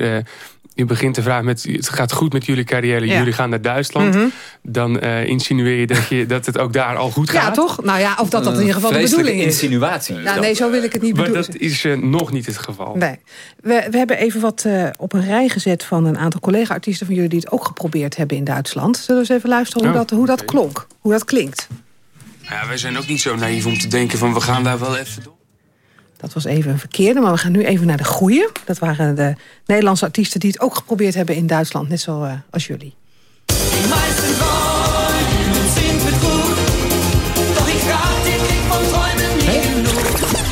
je begint te vragen met het gaat goed met jullie carrière, ja. jullie gaan naar Duitsland. Mm -hmm. Dan uh, insinueer je dat, je dat het ook daar al goed gaat. Ja, toch? Nou ja, of dat dat in ieder geval de bedoeling is. insinuatie. Nou, nee, zo wil ik het niet bedoelen. Maar dat is uh, nog niet het geval. Nee. We, we hebben even wat uh, op een rij gezet van een aantal collega-artiesten van jullie... die het ook geprobeerd hebben in Duitsland. Zullen we eens even luisteren hoe, oh, dat, hoe dat klonk? Hoe dat klinkt? Ja, wij zijn ook niet zo naïef om te denken van we gaan daar wel even door. Dat was even een verkeerde, maar we gaan nu even naar de goeie. Dat waren de Nederlandse artiesten die het ook geprobeerd hebben in Duitsland. Net zo uh, als jullie. Die meisten wollen sind betrug. Doch ich frag den Blick von Träumen nie genug.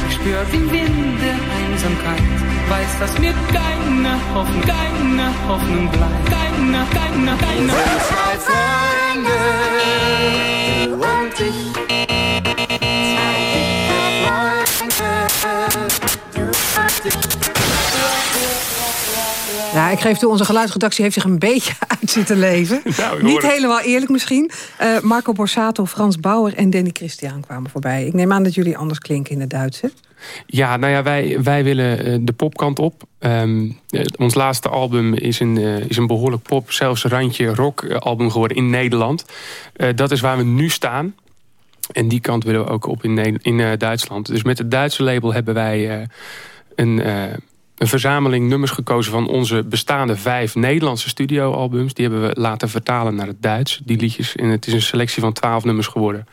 Ich spür wie Winde Einsamkeit. Weiß, dass mir keine Hoffnung, keine Hoffnung bleibt. Keine, keine, keine. Zwei Freunde und ich. Ja, ik geef toe, onze geluidsredactie heeft zich een beetje [laughs] uit zitten leven. Nou, Niet helemaal eerlijk misschien. Uh, Marco Borsato, Frans Bauer en Danny Christian kwamen voorbij. Ik neem aan dat jullie anders klinken in het Duits, hè? Ja, nou ja, wij, wij willen uh, de popkant op. Um, uh, ons laatste album is een, is een behoorlijk pop, zelfs randje rock album geworden in Nederland. dat is waar we nu staan. En die kant willen we ook op in, in Duitsland. Dus met het Duitse label hebben wij een een verzameling nummers gekozen van onze bestaande vijf Nederlandse studioalbums. Die hebben we laten vertalen naar het Duits, die liedjes. En het is een selectie van twaalf nummers geworden.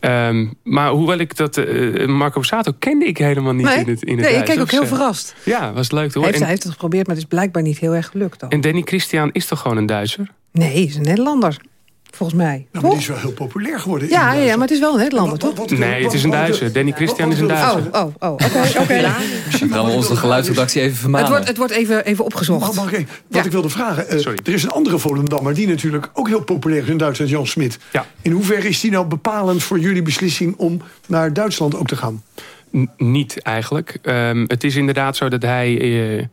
Um, maar hoewel ik dat... Uh, Marco Sato kende ik helemaal niet nee, in het, in het Nee, Duits. ik keek ook heel verrast. Ja, was leuk hoor. Hij heeft, hij heeft het geprobeerd, maar het is blijkbaar niet heel erg gelukt. Dan. En Danny Christian is toch gewoon een Duitser? Nee, hij is een Nederlander volgens mij. Ja, maar die is wel heel populair geworden. Ja, ja, maar het is wel een Nederlander, toch? Wat, nee, het is een Duitser. Danny Christian is een Duitser. Oh, oh, oh. Oké, oké. Okay. Dan gaan we onze geluidsredactie even vermanen. Het wordt, het wordt even, even opgezocht. Maar, maar okay, wat ja. ik wilde vragen. Uh, er is een andere Volendammer die natuurlijk ook heel populair is in Duitsland. Jan Smit. Ja. In hoeverre is die nou bepalend voor jullie beslissing om naar Duitsland ook te gaan? N- niet eigenlijk. Ehm, het is inderdaad zo dat hij... eh,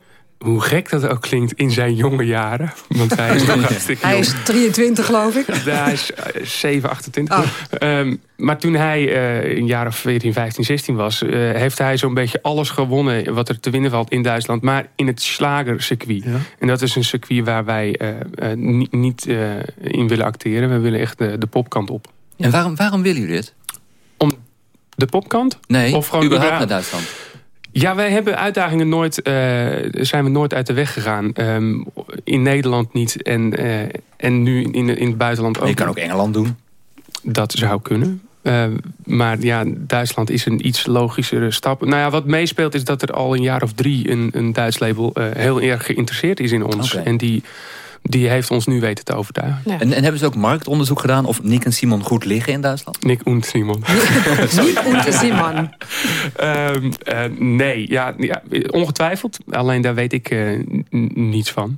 hoe gek dat ook klinkt, in zijn jonge jaren. Want hij is [laughs] nog hartstikke Hij jong. is 23 geloof ik. Ja, hij is eh, 7, 28. Oh. Ehm, maar toen hij eh, een jaar of 14, 15, 16 was... eh, heeft hij zo'n beetje alles gewonnen wat er te winnen valt in Duitsland. Maar in het slagercircuit. En dat is een circuit waar wij eh, eh, ni- niet eh, in willen acteren. We willen echt de, de popkant op. En waarom, waarom willen jullie dit? Om de popkant? Nee, Of gewoon überhaupt naar? Duitsland. Ja, wij hebben uitdagingen nooit, eh, zijn we nooit uit de weg gegaan. Ehm, in Nederland niet en, eh, en nu in, in het buitenland ook. Je kan ook Engeland doen. Dat zou kunnen. Eh, maar ja, Duitsland is een iets logischere stap. Nou ja, wat meespeelt is dat er al een jaar of drie... een, een Duits label eh, heel erg geïnteresseerd is in ons. En die, die heeft ons nu weten te overtuigen. En, en hebben ze ook marktonderzoek gedaan of Nick en Simon goed liggen in Duitsland? Nick en Simon. [laughs] Niet Oente Simon. Ehm, eh, nee, ja, ja, ongetwijfeld. Alleen daar weet ik eh, niets van.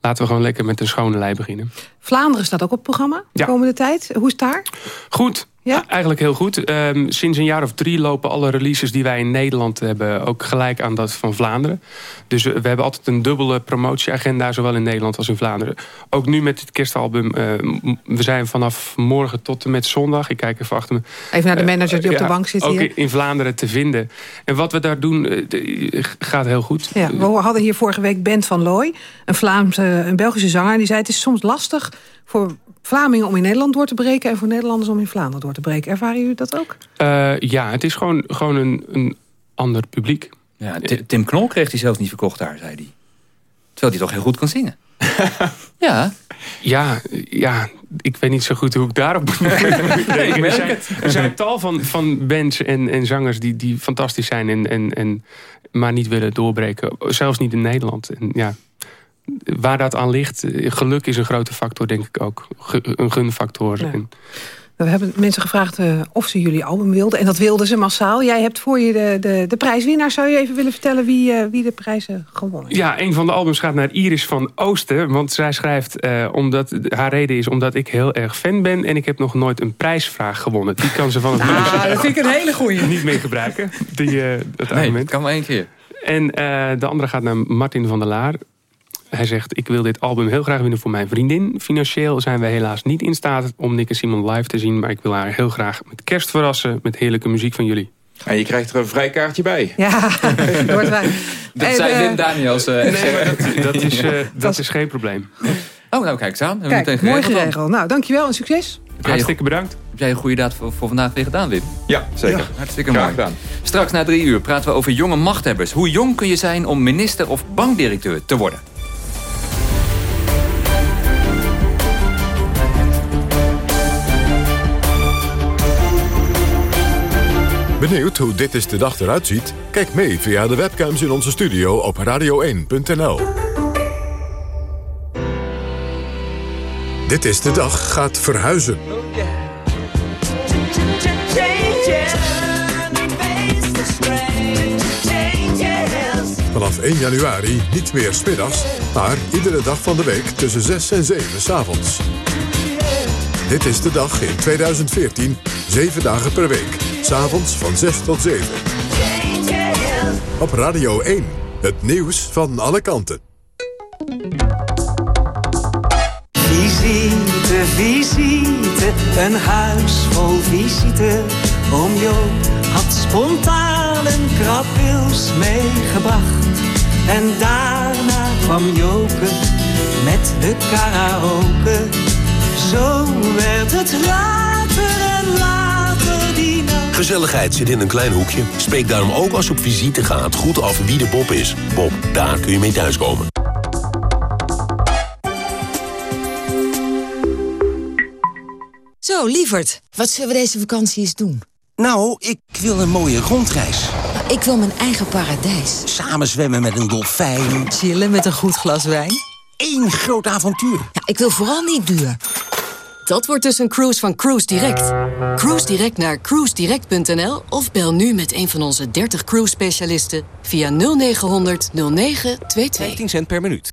Laten we gewoon lekker met een schone lei beginnen. Vlaanderen staat ook op het programma de Ja. komende tijd. Hoe is het daar? Goed. Ja? Eigenlijk heel goed. Ehm, sinds een jaar of drie lopen alle releases die wij in Nederland hebben... ook gelijk aan dat van Vlaanderen. Dus we, we hebben altijd een dubbele promotieagenda... zowel in Nederland als in Vlaanderen. Ook nu met het kerstalbum. eh, we zijn vanaf morgen tot en met zondag... ik kijk even achter me... Even naar de manager die op de Ja, bank zit ook hier. in Vlaanderen te vinden. En wat we daar doen, eh, de- gaat heel goed. Ja, we hadden hier vorige week Bent van Looy, een, Vlaamse, een Belgische zanger. En die zei het is soms lastig voor Vlamingen om in Nederland door te breken... en voor Nederlanders om in Vlaanderen door te breken. Ervaren jullie dat ook? Eh, ja, het is gewoon, gewoon een, een ander publiek. Ja, Ti- Tim Knol kreeg hij zelfs niet verkocht daar, zei hij. Terwijl hij toch heel goed kan zingen. [laughs] ja. Ja, ja, ik weet niet zo goed hoe ik daarop moet [laughs] rekenen. Er zijn, er zijn tal van, van bands en, en zangers die, die fantastisch zijn... En, en, en maar niet willen doorbreken. Zelfs niet in Nederland. En ja, waar dat aan ligt, eh, geluk is een grote factor, denk ik ook. Ge- een gunfactor. Ja. En- We hebben mensen gevraagd eh, of ze jullie album wilden. En dat wilden ze massaal. Jij hebt voor je de, de, de prijswinnaar. Zou je even willen vertellen wie, eh, wie de prijzen gewonnen heeft? Ja, een van de albums gaat naar Iris van Oosten. Want zij schrijft, eh, omdat haar reden is omdat ik heel erg fan ben... en ik heb nog nooit een prijsvraag gewonnen. Die kan ze van het Ah, nummer dat vind ik een hele goeie. [laughs] niet meer gebruiken. Die, eh, dat Nee, argument. kan maar één keer. En eh, de andere gaat naar Martin van der Laar. Hij zegt, ik wil dit album heel graag winnen voor mijn vriendin. Financieel zijn wij helaas niet in staat om Nick en Simon live te zien... maar ik wil haar heel graag met kerst verrassen met heerlijke muziek van jullie. En je krijgt er een vrijkaartje bij. Ja, [laughs] wordt wij. Dat En, zei Wim Daniels. eh, Nee, [laughs] maar dat, dat, is, eh, [laughs] dat is geen probleem. Oh, nou kijk eens aan. Hebben we Kijk, meteen mooi geregeld dan. Nou, dankjewel en succes. Hartstikke bedankt. heb jij een goede daad voor, voor vandaag weer gedaan, Wim? Ja, zeker. Hartstikke Graag mooi. gedaan. Straks na drie uur praten we over jonge machthebbers. Hoe jong kun je zijn om minister of bankdirecteur te worden? Benieuwd hoe dit is de dag eruit ziet? Kijk mee via de webcams in onze studio op radio1.nl. Dit is de dag gaat verhuizen. Vanaf 1 januari niet meer smiddags, maar iedere dag van de week tussen 6 en 7 s'avonds. Dit is de dag in 2014, 7 dagen per week. S'avonds van 6 tot 7. Op Radio 1, het nieuws van alle kanten. Visite, visite, een huis vol visite. Oom Joop had spontaan een krabwils meegebracht. En daarna kwam Joke met de karaoke. Zo werd het later en later die nacht. Gezelligheid zit in een klein hoekje. Spreek daarom ook als je op visite gaat goed af wie de Bob is. Bob, daar kun je mee thuiskomen. Zo, lieverd, wat zullen we deze vakantie eens doen? Nou, ik wil een mooie rondreis. Ik wil mijn eigen paradijs. Samen zwemmen met een dolfijn. Chillen met een goed glas wijn. Eén groot avontuur. Ja, ik wil vooral niet duur. Dat wordt dus een cruise van Cruise Direct. Cruise Direct naar cruisedirect.nl of bel nu met een van onze 30 cruise specialisten via 0900 0922. 15 cent per minuut.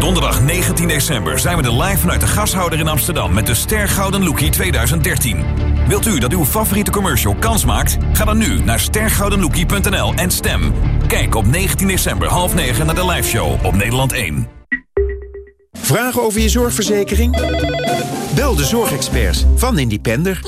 Donderdag 19 december zijn we er live vanuit de gashouder in Amsterdam... met de Ster Gouden Lookie 2013. Wilt u dat uw favoriete commercial kans maakt? Ga dan nu naar stergoudenlookie.nl en stem. Kijk op 19 december half 9 naar de liveshow op Nederland 1. Vragen over je zorgverzekering? Bel de zorgexperts van Independer.